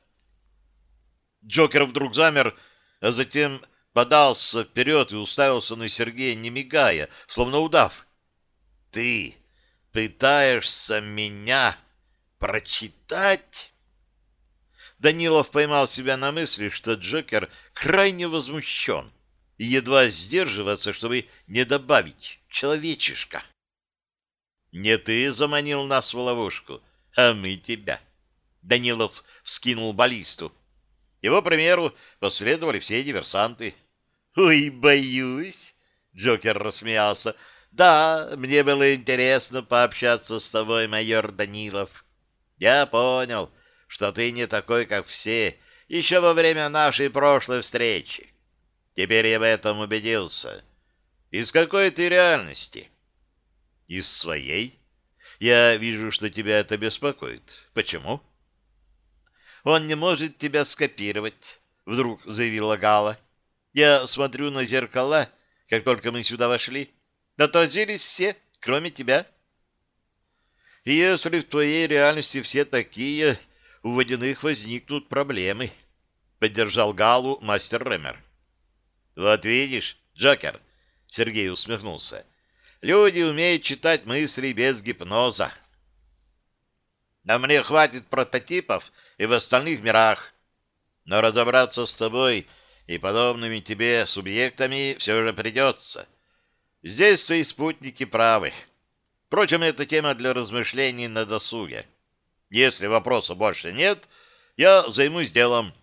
Джокер вдруг замер, а затем подался вперед и уставился на Сергея, не мигая, словно удав. Ты пытаешься меня прочитать? Данилов поймал себя на мысли, что Джокер крайне возмущен и едва сдерживаться, чтобы не добавить «человечишка». «Не ты заманил нас в ловушку, а мы тебя». Данилов вскинул баллисту. Его примеру последовали все диверсанты. «Ой, боюсь!» — Джокер рассмеялся. «Да, мне было интересно пообщаться с тобой, майор Данилов. Я понял, что ты не такой, как все, еще во время нашей прошлой встречи. Теперь я в этом убедился. Из какой ты реальности? Из своей. Я вижу, что тебя это беспокоит. Почему? Он не может тебя скопировать, вдруг заявила Гала. Я смотрю на зеркала, как только мы сюда вошли. Отразились все, кроме тебя. И если в твоей реальности все такие, у водяных возникнут проблемы, — поддержал Галу мастер Ремер. — Вот видишь, Джокер, — Сергей усмехнулся, — люди умеют читать мысли без гипноза. Да мне хватит прототипов и в остальных мирах. Но разобраться с тобой и подобными тебе субъектами все же придется. Здесь твои спутники правы. Впрочем, это тема для размышлений на досуге. Если вопроса больше нет, я займусь делом.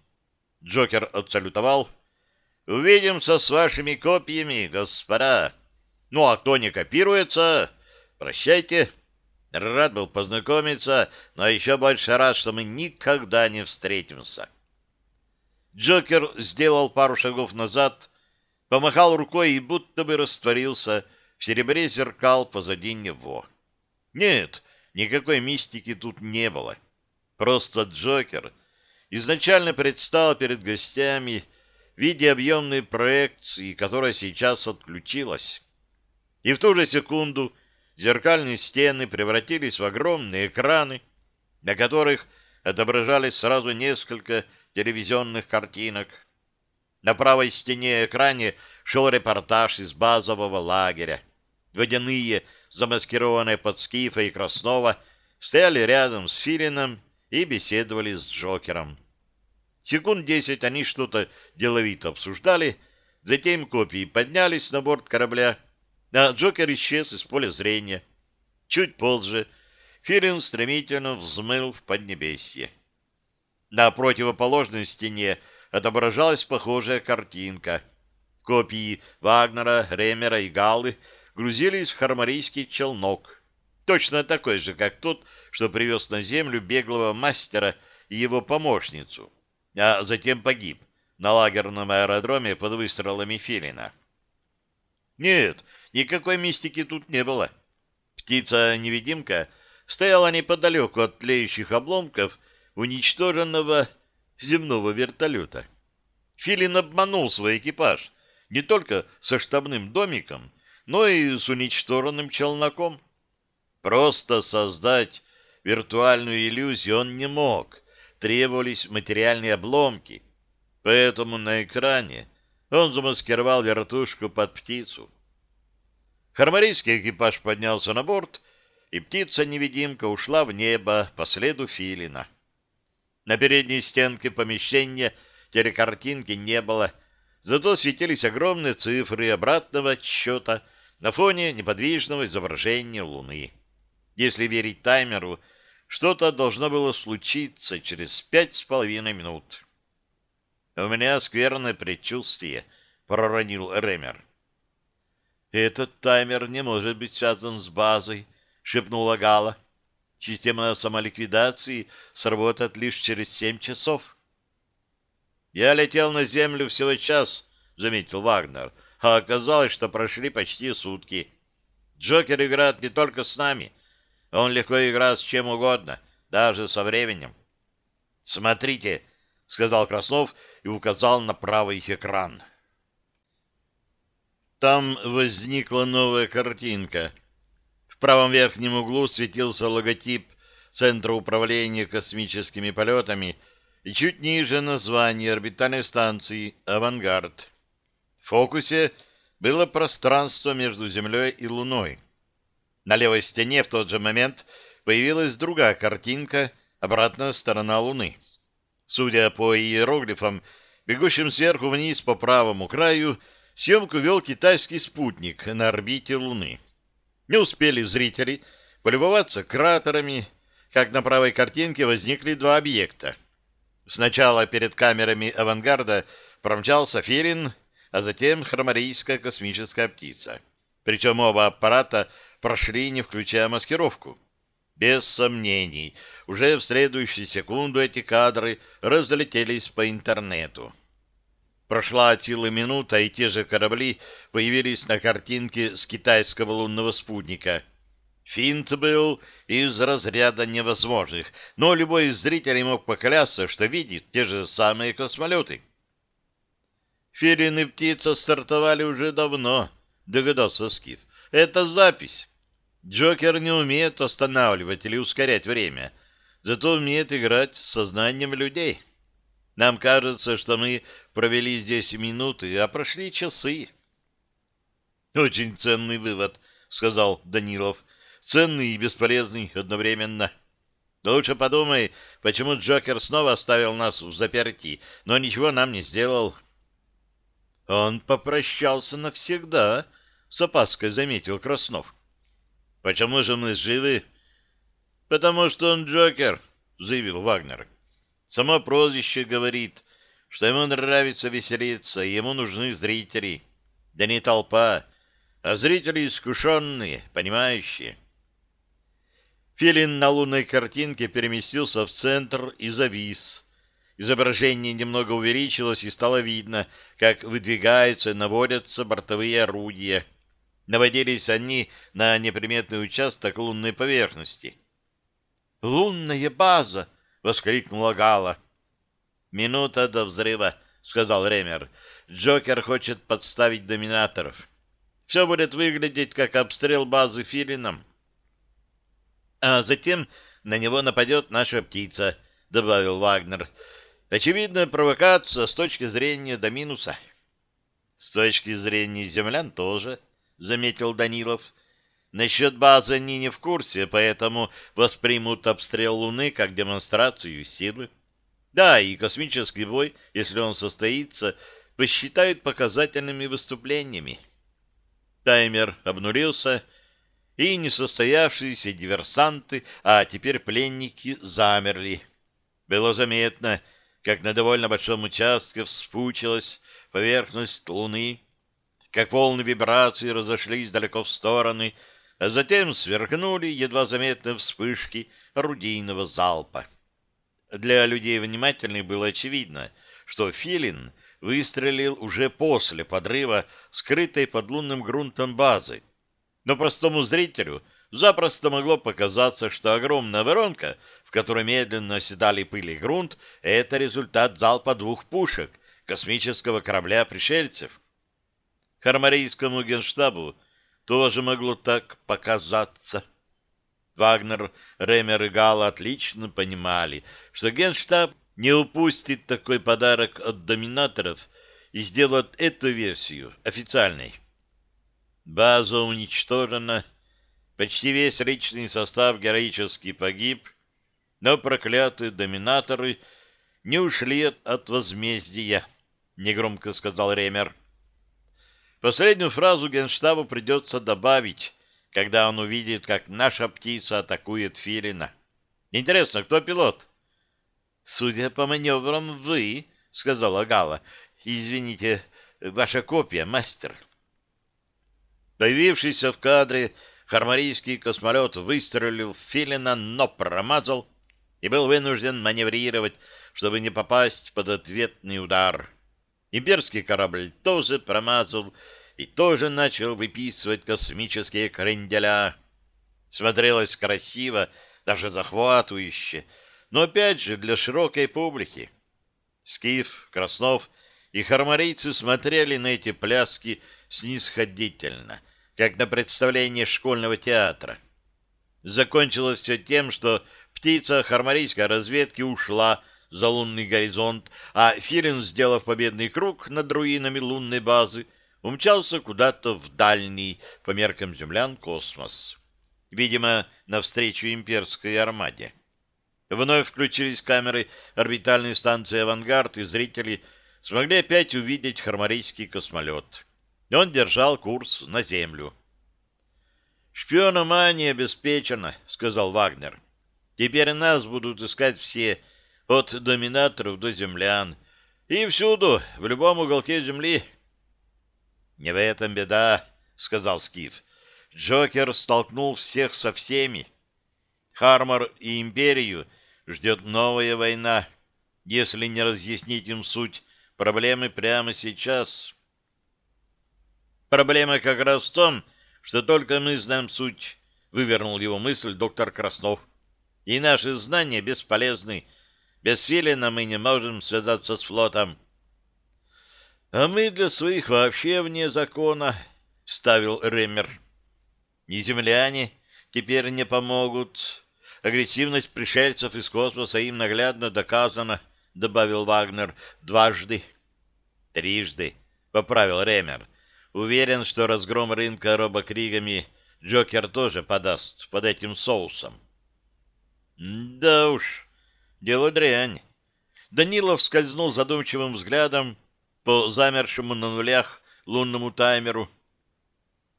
Джокер отсалютовал. Увидимся с вашими копиями, господа. Ну, а кто не копируется, прощайте. Рад был познакомиться, но еще больше рад, что мы никогда не встретимся. Джокер сделал пару шагов назад, помахал рукой и будто бы растворился в серебре зеркал позади него. Нет, никакой мистики тут не было. Просто Джокер изначально предстал перед гостями в виде объемной проекции, которая сейчас отключилась. И в ту же секунду зеркальные стены превратились в огромные экраны, на которых отображались сразу несколько телевизионных картинок. На правой стене экране шел репортаж из базового лагеря. Водяные, замаскированные под Скифа и Краснова, стояли рядом с Филином и беседовали с Джокером. Секунд десять они что-то деловито обсуждали, затем копии поднялись на борт корабля, а Джокер исчез из поля зрения. Чуть позже Филин стремительно взмыл в Поднебесье. На противоположной стене отображалась похожая картинка. Копии Вагнера, Ремера и Галлы грузились в хармарийский челнок, точно такой же, как тот, что привез на землю беглого мастера и его помощницу, а затем погиб на лагерном аэродроме под выстрелами Филина. Нет, никакой мистики тут не было. Птица-невидимка стояла неподалеку от тлеющих обломков уничтоженного земного вертолета. Филин обманул свой экипаж не только со штабным домиком, но и с уничтоженным челноком. Просто создать виртуальную иллюзию он не мог. Требовались материальные обломки. Поэтому на экране он замаскировал вертушку под птицу. Хармарийский экипаж поднялся на борт, и птица-невидимка ушла в небо по следу филина. На передней стенке помещения телекартинки не было, зато светились огромные цифры обратного отсчета на фоне неподвижного изображения Луны. Если верить таймеру, что-то должно было случиться через пять с половиной минут. «У меня скверное предчувствие», — проронил Ремер. «Этот таймер не может быть связан с базой», — шепнула Гала. Система самоликвидации сработает лишь через семь часов. «Я летел на Землю всего час», — заметил Вагнер, «а оказалось, что прошли почти сутки. Джокер играет не только с нами. Он легко играет с чем угодно, даже со временем». «Смотрите», — сказал Краснов и указал на правый экран. Там возникла новая картинка — в правом верхнем углу светился логотип Центра управления космическими полетами и чуть ниже название орбитальной станции «Авангард». В фокусе было пространство между Землей и Луной. На левой стене в тот же момент появилась другая картинка, обратная сторона Луны. Судя по иероглифам, бегущим сверху вниз по правому краю, съемку вел китайский спутник на орбите Луны. Не успели зрители полюбоваться кратерами, как на правой картинке возникли два объекта. Сначала перед камерами авангарда промчался Филин, а затем хромарийская космическая птица. Причем оба аппарата прошли, не включая маскировку. Без сомнений, уже в следующую секунду эти кадры разлетелись по интернету. Прошла от силы минута, и те же корабли появились на картинке с китайского лунного спутника. Финт был из разряда невозможных, но любой из зрителей мог поклясться, что видит те же самые космолеты. Филин и птица стартовали уже давно, догадался Скиф. Это запись. Джокер не умеет останавливать или ускорять время, зато умеет играть с сознанием людей. Нам кажется, что мы провели здесь минуты, а прошли часы. Очень ценный вывод, сказал Данилов. Ценный и бесполезный одновременно. Лучше подумай, почему Джокер снова оставил нас в заперти, но ничего нам не сделал. Он попрощался навсегда, с опаской заметил Краснов. Почему же мы живы? Потому что он Джокер, заявил Вагнер. Само прозвище говорит, что ему нравится веселиться, ему нужны зрители. Да не толпа, а зрители искушенные, понимающие. Филин на лунной картинке переместился в центр и завис. Изображение немного увеличилось, и стало видно, как выдвигаются и наводятся бортовые орудия. Наводились они на неприметный участок лунной поверхности. «Лунная база!» — воскликнула Гала. «Минута до взрыва», — сказал Ремер. «Джокер хочет подставить доминаторов. Все будет выглядеть как обстрел базы филином». «А затем на него нападет наша птица», — добавил Вагнер. Очевидная провокация с точки зрения до минуса. С точки зрения землян тоже, заметил Данилов. Насчет базы они не в курсе, поэтому воспримут обстрел Луны как демонстрацию силы. Да, и космический бой, если он состоится, посчитают показательными выступлениями. Таймер обнулился, и несостоявшиеся диверсанты, а теперь пленники, замерли. Было заметно, как на довольно большом участке вспучилась поверхность Луны, как волны вибраций разошлись далеко в стороны, а затем сверкнули едва заметные вспышки орудийного залпа. Для людей внимательных было очевидно, что Филин выстрелил уже после подрыва скрытой под лунным грунтом базы. Но простому зрителю запросто могло показаться, что огромная воронка, в которой медленно оседали пыль и грунт, это результат залпа двух пушек космического корабля пришельцев. Хармарийскому генштабу тоже могло так показаться. Вагнер, Ремер и Гала отлично понимали, что генштаб не упустит такой подарок от доминаторов и сделает эту версию официальной. База уничтожена, почти весь личный состав героически погиб, но проклятые доминаторы не ушли от возмездия, негромко сказал Ремер. Последнюю фразу Генштабу придется добавить, когда он увидит, как наша птица атакует Филина. Интересно, кто пилот? Судя по маневрам, вы, сказала Гала. Извините, ваша копия, мастер. Появившийся в кадре хармарийский космолет выстрелил в Филина, но промазал и был вынужден маневрировать, чтобы не попасть под ответный удар. Имперский корабль тоже промазал и тоже начал выписывать космические кренделя. Смотрелось красиво, даже захватывающе, но опять же для широкой публики. Скиф, Краснов и хармарийцы смотрели на эти пляски снисходительно, как на представление школьного театра. Закончилось все тем, что птица хармарийской разведки ушла за лунный горизонт, а Филин, сделав победный круг над руинами лунной базы, умчался куда-то в дальний, по меркам землян, космос. Видимо, навстречу имперской армаде. Вновь включились камеры орбитальной станции «Авангард», и зрители смогли опять увидеть хармарийский космолет. Он держал курс на Землю. «Шпиономания обеспечена», — сказал Вагнер. «Теперь нас будут искать все, от доминаторов до землян, и всюду, в любом уголке Земли». «Не в этом беда», — сказал Скиф. «Джокер столкнул всех со всеми. Хармор и Империю ждет новая война, если не разъяснить им суть проблемы прямо сейчас». «Проблема как раз в том, что только мы знаем суть», — вывернул его мысль доктор Краснов. «И наши знания бесполезны. Без Филина мы не можем связаться с флотом». А мы для своих вообще вне закона, — ставил Ремер. Ни земляне теперь не помогут. Агрессивность пришельцев из космоса им наглядно доказана, — добавил Вагнер дважды. Трижды, — поправил Ремер. Уверен, что разгром рынка робокригами Джокер тоже подаст под этим соусом. Да уж, дело дрянь. Данилов скользнул задумчивым взглядом по замершему на нулях лунному таймеру.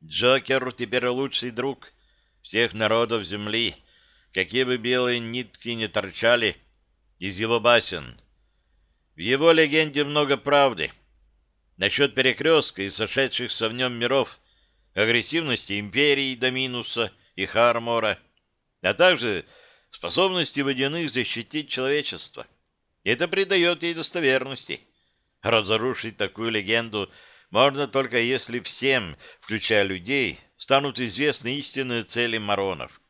Джокер теперь лучший друг всех народов Земли, какие бы белые нитки не торчали из его басен. В его легенде много правды. Насчет перекрестка и сошедшихся в нем миров, агрессивности империи до минуса и Хармора, а также способности водяных защитить человечество. Это придает ей достоверности. Разрушить такую легенду можно только если всем, включая людей, станут известны истинные цели Маронов.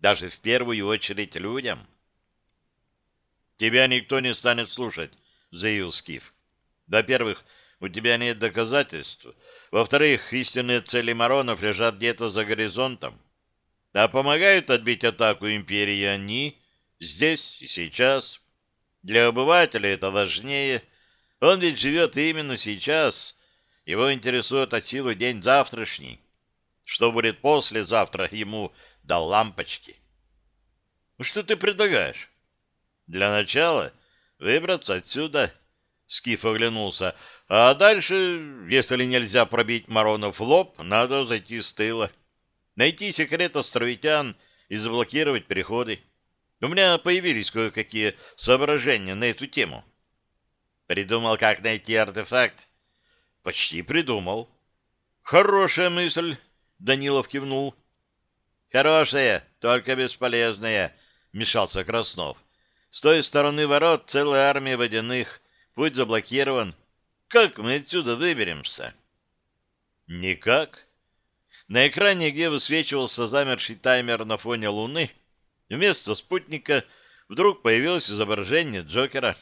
Даже в первую очередь людям. «Тебя никто не станет слушать», — заявил Скиф. «Во-первых, у тебя нет доказательств. Во-вторых, истинные цели Маронов лежат где-то за горизонтом. А помогают отбить атаку Империи они здесь и сейчас». Для обывателя это важнее. Он ведь живет именно сейчас. Его интересует от силы день завтрашний. Что будет послезавтра, ему до лампочки. Ну, что ты предлагаешь? Для начала выбраться отсюда. Скиф оглянулся. А дальше, если нельзя пробить Маронов лоб, надо зайти с тыла. Найти секрет островитян и заблокировать переходы. У меня появились кое-какие соображения на эту тему. Придумал, как найти артефакт? Почти придумал. Хорошая мысль, Данилов кивнул. Хорошая, только бесполезная, мешался Краснов. С той стороны ворот целая армия водяных. Путь заблокирован. Как мы отсюда выберемся? Никак. На экране, где высвечивался замерший таймер на фоне Луны, вместо спутника вдруг появилось изображение Джокера.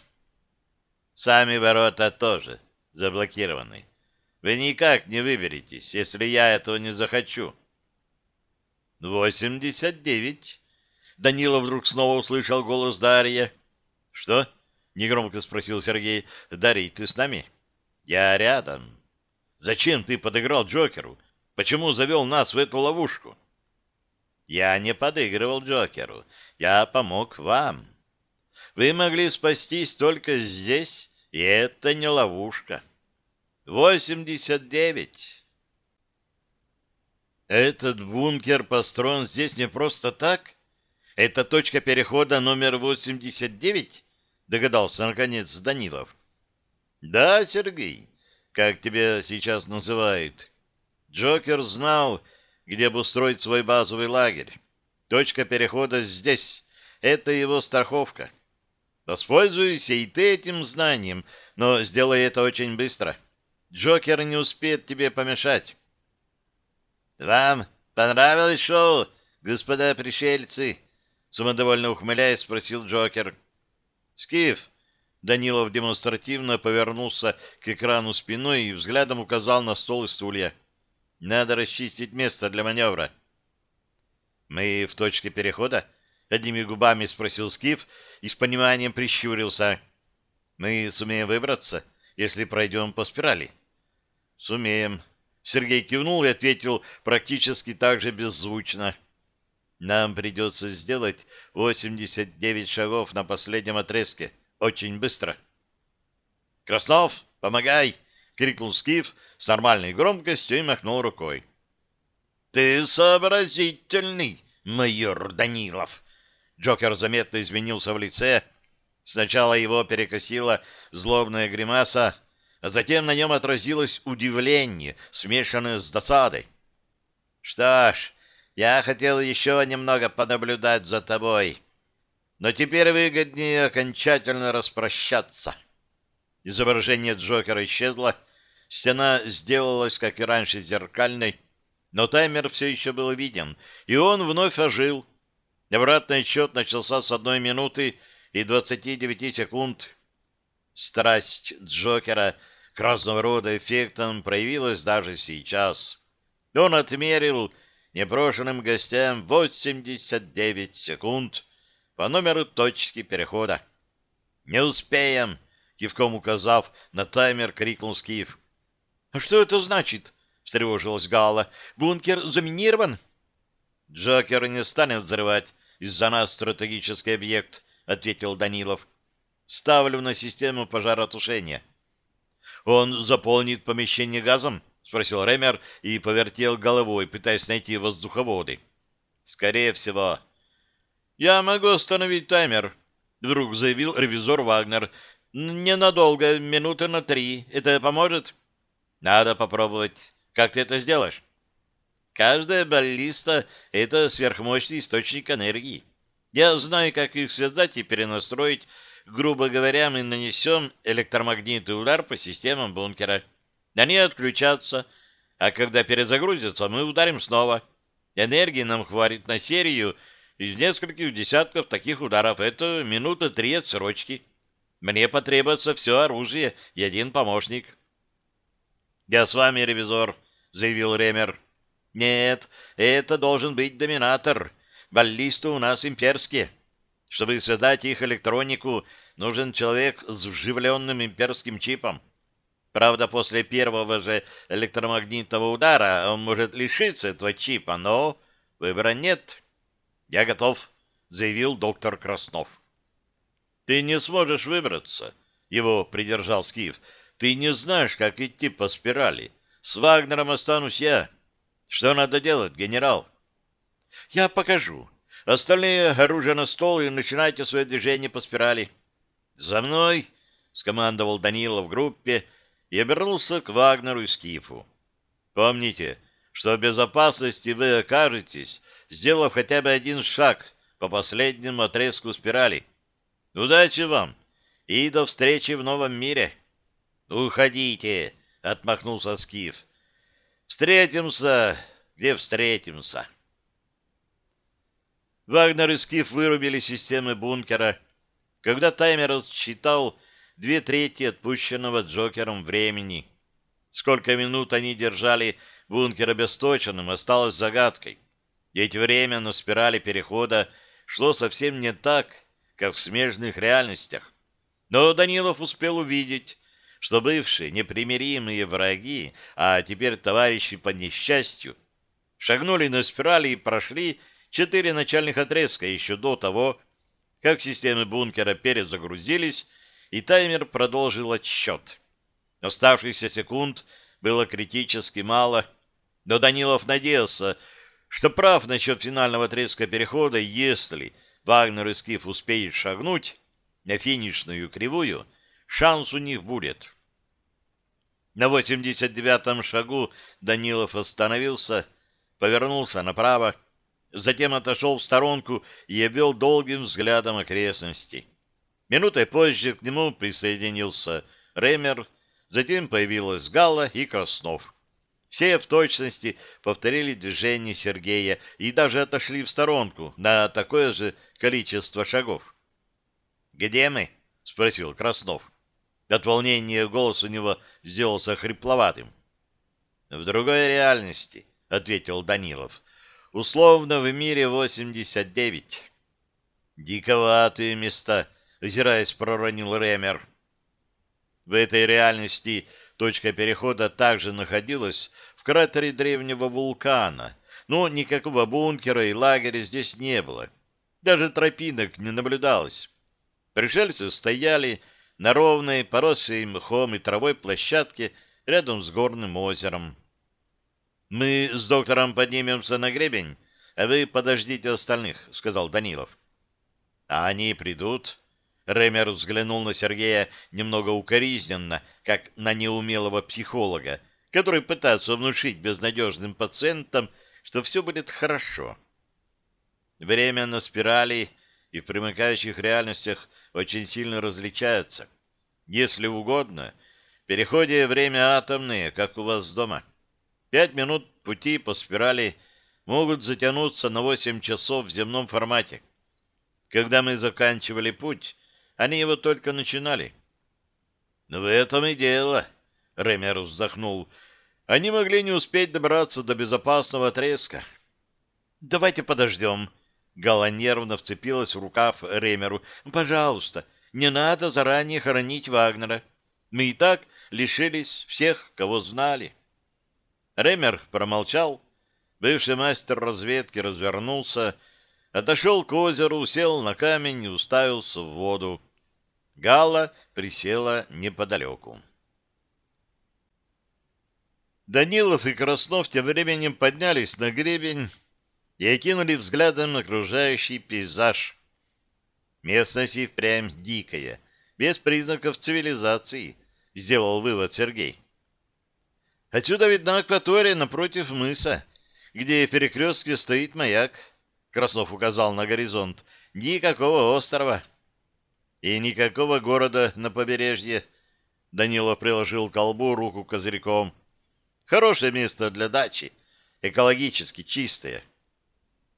Сами ворота тоже заблокированы. Вы никак не выберетесь, если я этого не захочу. Восемьдесят девять. Данила вдруг снова услышал голос Дарья. Что? Негромко спросил Сергей. Дарий, ты с нами? Я рядом. Зачем ты подыграл Джокеру? Почему завел нас в эту ловушку? Я не подыгрывал Джокеру. Я помог вам. Вы могли спастись только здесь, и это не ловушка. Восемьдесят девять. Этот бункер построен здесь не просто так? Это точка перехода номер 89? Догадался, наконец, Данилов. Да, Сергей, как тебя сейчас называют. Джокер знал, где обустроить свой базовый лагерь. Точка перехода здесь. Это его страховка. Воспользуйся и ты этим знанием, но сделай это очень быстро. Джокер не успеет тебе помешать. «Вам понравилось шоу, господа пришельцы?» Самодовольно ухмыляясь, спросил Джокер. «Скиф!» Данилов демонстративно повернулся к экрану спиной и взглядом указал на стол и стулья. «Надо расчистить место для маневра». «Мы в точке перехода?» — одними губами спросил Скиф и с пониманием прищурился. «Мы сумеем выбраться, если пройдем по спирали?» «Сумеем», Сергей кивнул и ответил практически так же беззвучно. «Нам придется сделать 89 шагов на последнем отрезке. Очень быстро». «Краснов, помогай!» — крикнул Скиф с нормальной громкостью и махнул рукой. «Ты сообразительный, майор Данилов!» Джокер заметно изменился в лице. Сначала его перекосила злобная гримаса, а затем на нем отразилось удивление, смешанное с досадой. «Что ж, я хотел еще немного понаблюдать за тобой, но теперь выгоднее окончательно распрощаться». Изображение Джокера исчезло, стена сделалась, как и раньше, зеркальной, но таймер все еще был виден, и он вновь ожил. Обратный отсчет начался с одной минуты и двадцати девяти секунд. Страсть Джокера — к разного рода эффектам проявилась даже сейчас. Он отмерил непрошенным гостям 89 секунд по номеру точки перехода. «Не успеем!» — кивком указав на таймер, крикнул Скиф. «А что это значит?» — встревожилась Гала. «Бункер заминирован?» «Джокер не станет взрывать из-за нас стратегический объект», — ответил Данилов. «Ставлю на систему пожаротушения». Он заполнит помещение газом? Спросил Ремер и повертел головой, пытаясь найти воздуховоды. Скорее всего. Я могу остановить таймер, вдруг заявил ревизор Вагнер. Ненадолго, минуты на три. Это поможет? Надо попробовать. Как ты это сделаешь? Каждая баллиста — это сверхмощный источник энергии. Я знаю, как их связать и перенастроить грубо говоря, мы нанесем электромагнитный удар по системам бункера. Они отключатся, а когда перезагрузятся, мы ударим снова. Энергии нам хватит на серию из нескольких десятков таких ударов. Это минута три отсрочки. Мне потребуется все оружие и один помощник. «Я с вами, ревизор», — заявил Ремер. «Нет, это должен быть доминатор. Баллисты у нас имперские». Чтобы создать их электронику, нужен человек с вживленным имперским чипом. Правда, после первого же электромагнитного удара он может лишиться этого чипа, но выбора нет. Я готов, заявил доктор Краснов. Ты не сможешь выбраться, его придержал Скиф. Ты не знаешь, как идти по спирали. С Вагнером останусь я. Что надо делать, генерал? Я покажу. Остальные оружие на стол и начинайте свое движение по спирали. За мной, скомандовал Данила в группе и обернулся к Вагнеру и Скифу. Помните, что в безопасности вы окажетесь, сделав хотя бы один шаг по последнему отрезку спирали. Удачи вам и до встречи в новом мире. Уходите, отмахнулся Скиф. Встретимся, где встретимся. Вагнер и Скиф вырубили системы бункера, когда таймер считал две трети отпущенного Джокером времени. Сколько минут они держали бункер обесточенным, осталось загадкой. Ведь время на спирали перехода шло совсем не так, как в смежных реальностях. Но Данилов успел увидеть, что бывшие непримиримые враги, а теперь товарищи по несчастью, шагнули на спирали и прошли четыре начальных отрезка еще до того, как системы бункера перезагрузились и таймер продолжил отсчет. Оставшихся секунд было критически мало, но Данилов надеялся, что прав насчет финального отрезка перехода, если Вагнер и Скиф успеют шагнуть на финишную кривую, шанс у них будет. На 89-м шагу Данилов остановился, повернулся направо, затем отошел в сторонку и обвел долгим взглядом окрестности. Минутой позже к нему присоединился Ремер, затем появилась Галла и Краснов. Все в точности повторили движение Сергея и даже отошли в сторонку на такое же количество шагов. «Где мы?» — спросил Краснов. От волнения голос у него сделался хрипловатым. «В другой реальности», — ответил Данилов. «Условно в мире 89». «Диковатые места», озираясь, проронил Ремер. В этой реальности точка перехода также находилась в кратере древнего вулкана, но никакого бункера и лагеря здесь не было. Даже тропинок не наблюдалось. Пришельцы стояли на ровной, поросшей мхом и травой площадке рядом с горным озером. «Мы с доктором поднимемся на гребень, а вы подождите остальных», — сказал Данилов. «А они придут?» Ремер взглянул на Сергея немного укоризненно, как на неумелого психолога, который пытается внушить безнадежным пациентам, что все будет хорошо. Время на спирали и в примыкающих реальностях очень сильно различается. Если угодно, в переходе время атомные, как у вас дома. Пять минут пути по спирали могут затянуться на восемь часов в земном формате. Когда мы заканчивали путь, они его только начинали. В этом и дело, Ремер вздохнул. Они могли не успеть добраться до безопасного отрезка. Давайте подождем. Гала нервно вцепилась в рукав Ремеру. Пожалуйста, не надо заранее хоронить Вагнера. Мы и так лишились всех, кого знали. Ремер промолчал. Бывший мастер разведки развернулся отошел к озеру, сел на камень и уставился в воду. Галла присела неподалеку. Данилов и Краснов тем временем поднялись на гребень и окинули взглядом окружающий пейзаж. Местность и впрямь дикая, без признаков цивилизации, сделал вывод Сергей. Отсюда видна акватория напротив мыса, где в перекрестке стоит маяк. Краснов указал на горизонт. Никакого острова. И никакого города на побережье. Данила приложил колбу руку козырьком. Хорошее место для дачи. Экологически чистое.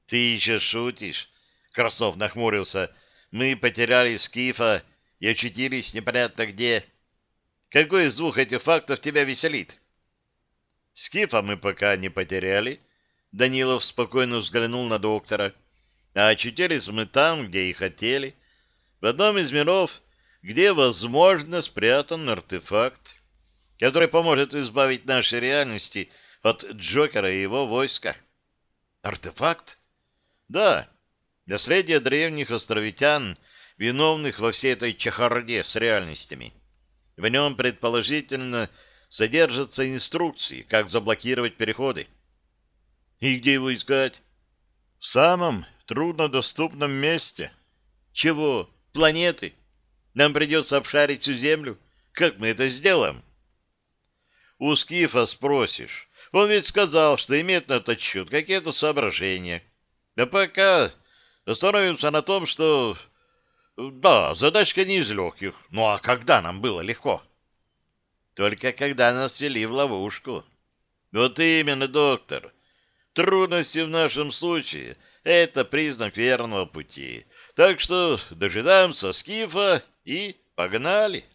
Ты еще шутишь? Краснов нахмурился. Мы потеряли Скифа и очутились непонятно где. Какой из двух этих фактов тебя веселит? Скифа мы пока не потеряли, Данилов спокойно взглянул на доктора. А очутились мы там, где и хотели. В одном из миров где, возможно, спрятан артефакт, который поможет избавить наши реальности от Джокера и его войска. Артефакт? Да, наследие древних островитян, виновных во всей этой чехарде с реальностями. В нем, предположительно, содержатся инструкции, как заблокировать переходы. И где его искать? В самом труднодоступном месте. Чего? Планеты? Нам придется обшарить всю Землю? Как мы это сделаем? У Скифа спросишь. Он ведь сказал, что имеет на этот счет какие-то соображения. Да пока остановимся на том, что... Да, задачка не из легких. Ну а когда нам было легко? Только когда нас вели в ловушку. Вот именно, доктор. Трудности в нашем случае — это признак верного пути. Так что дожидаемся Скифа и погнали.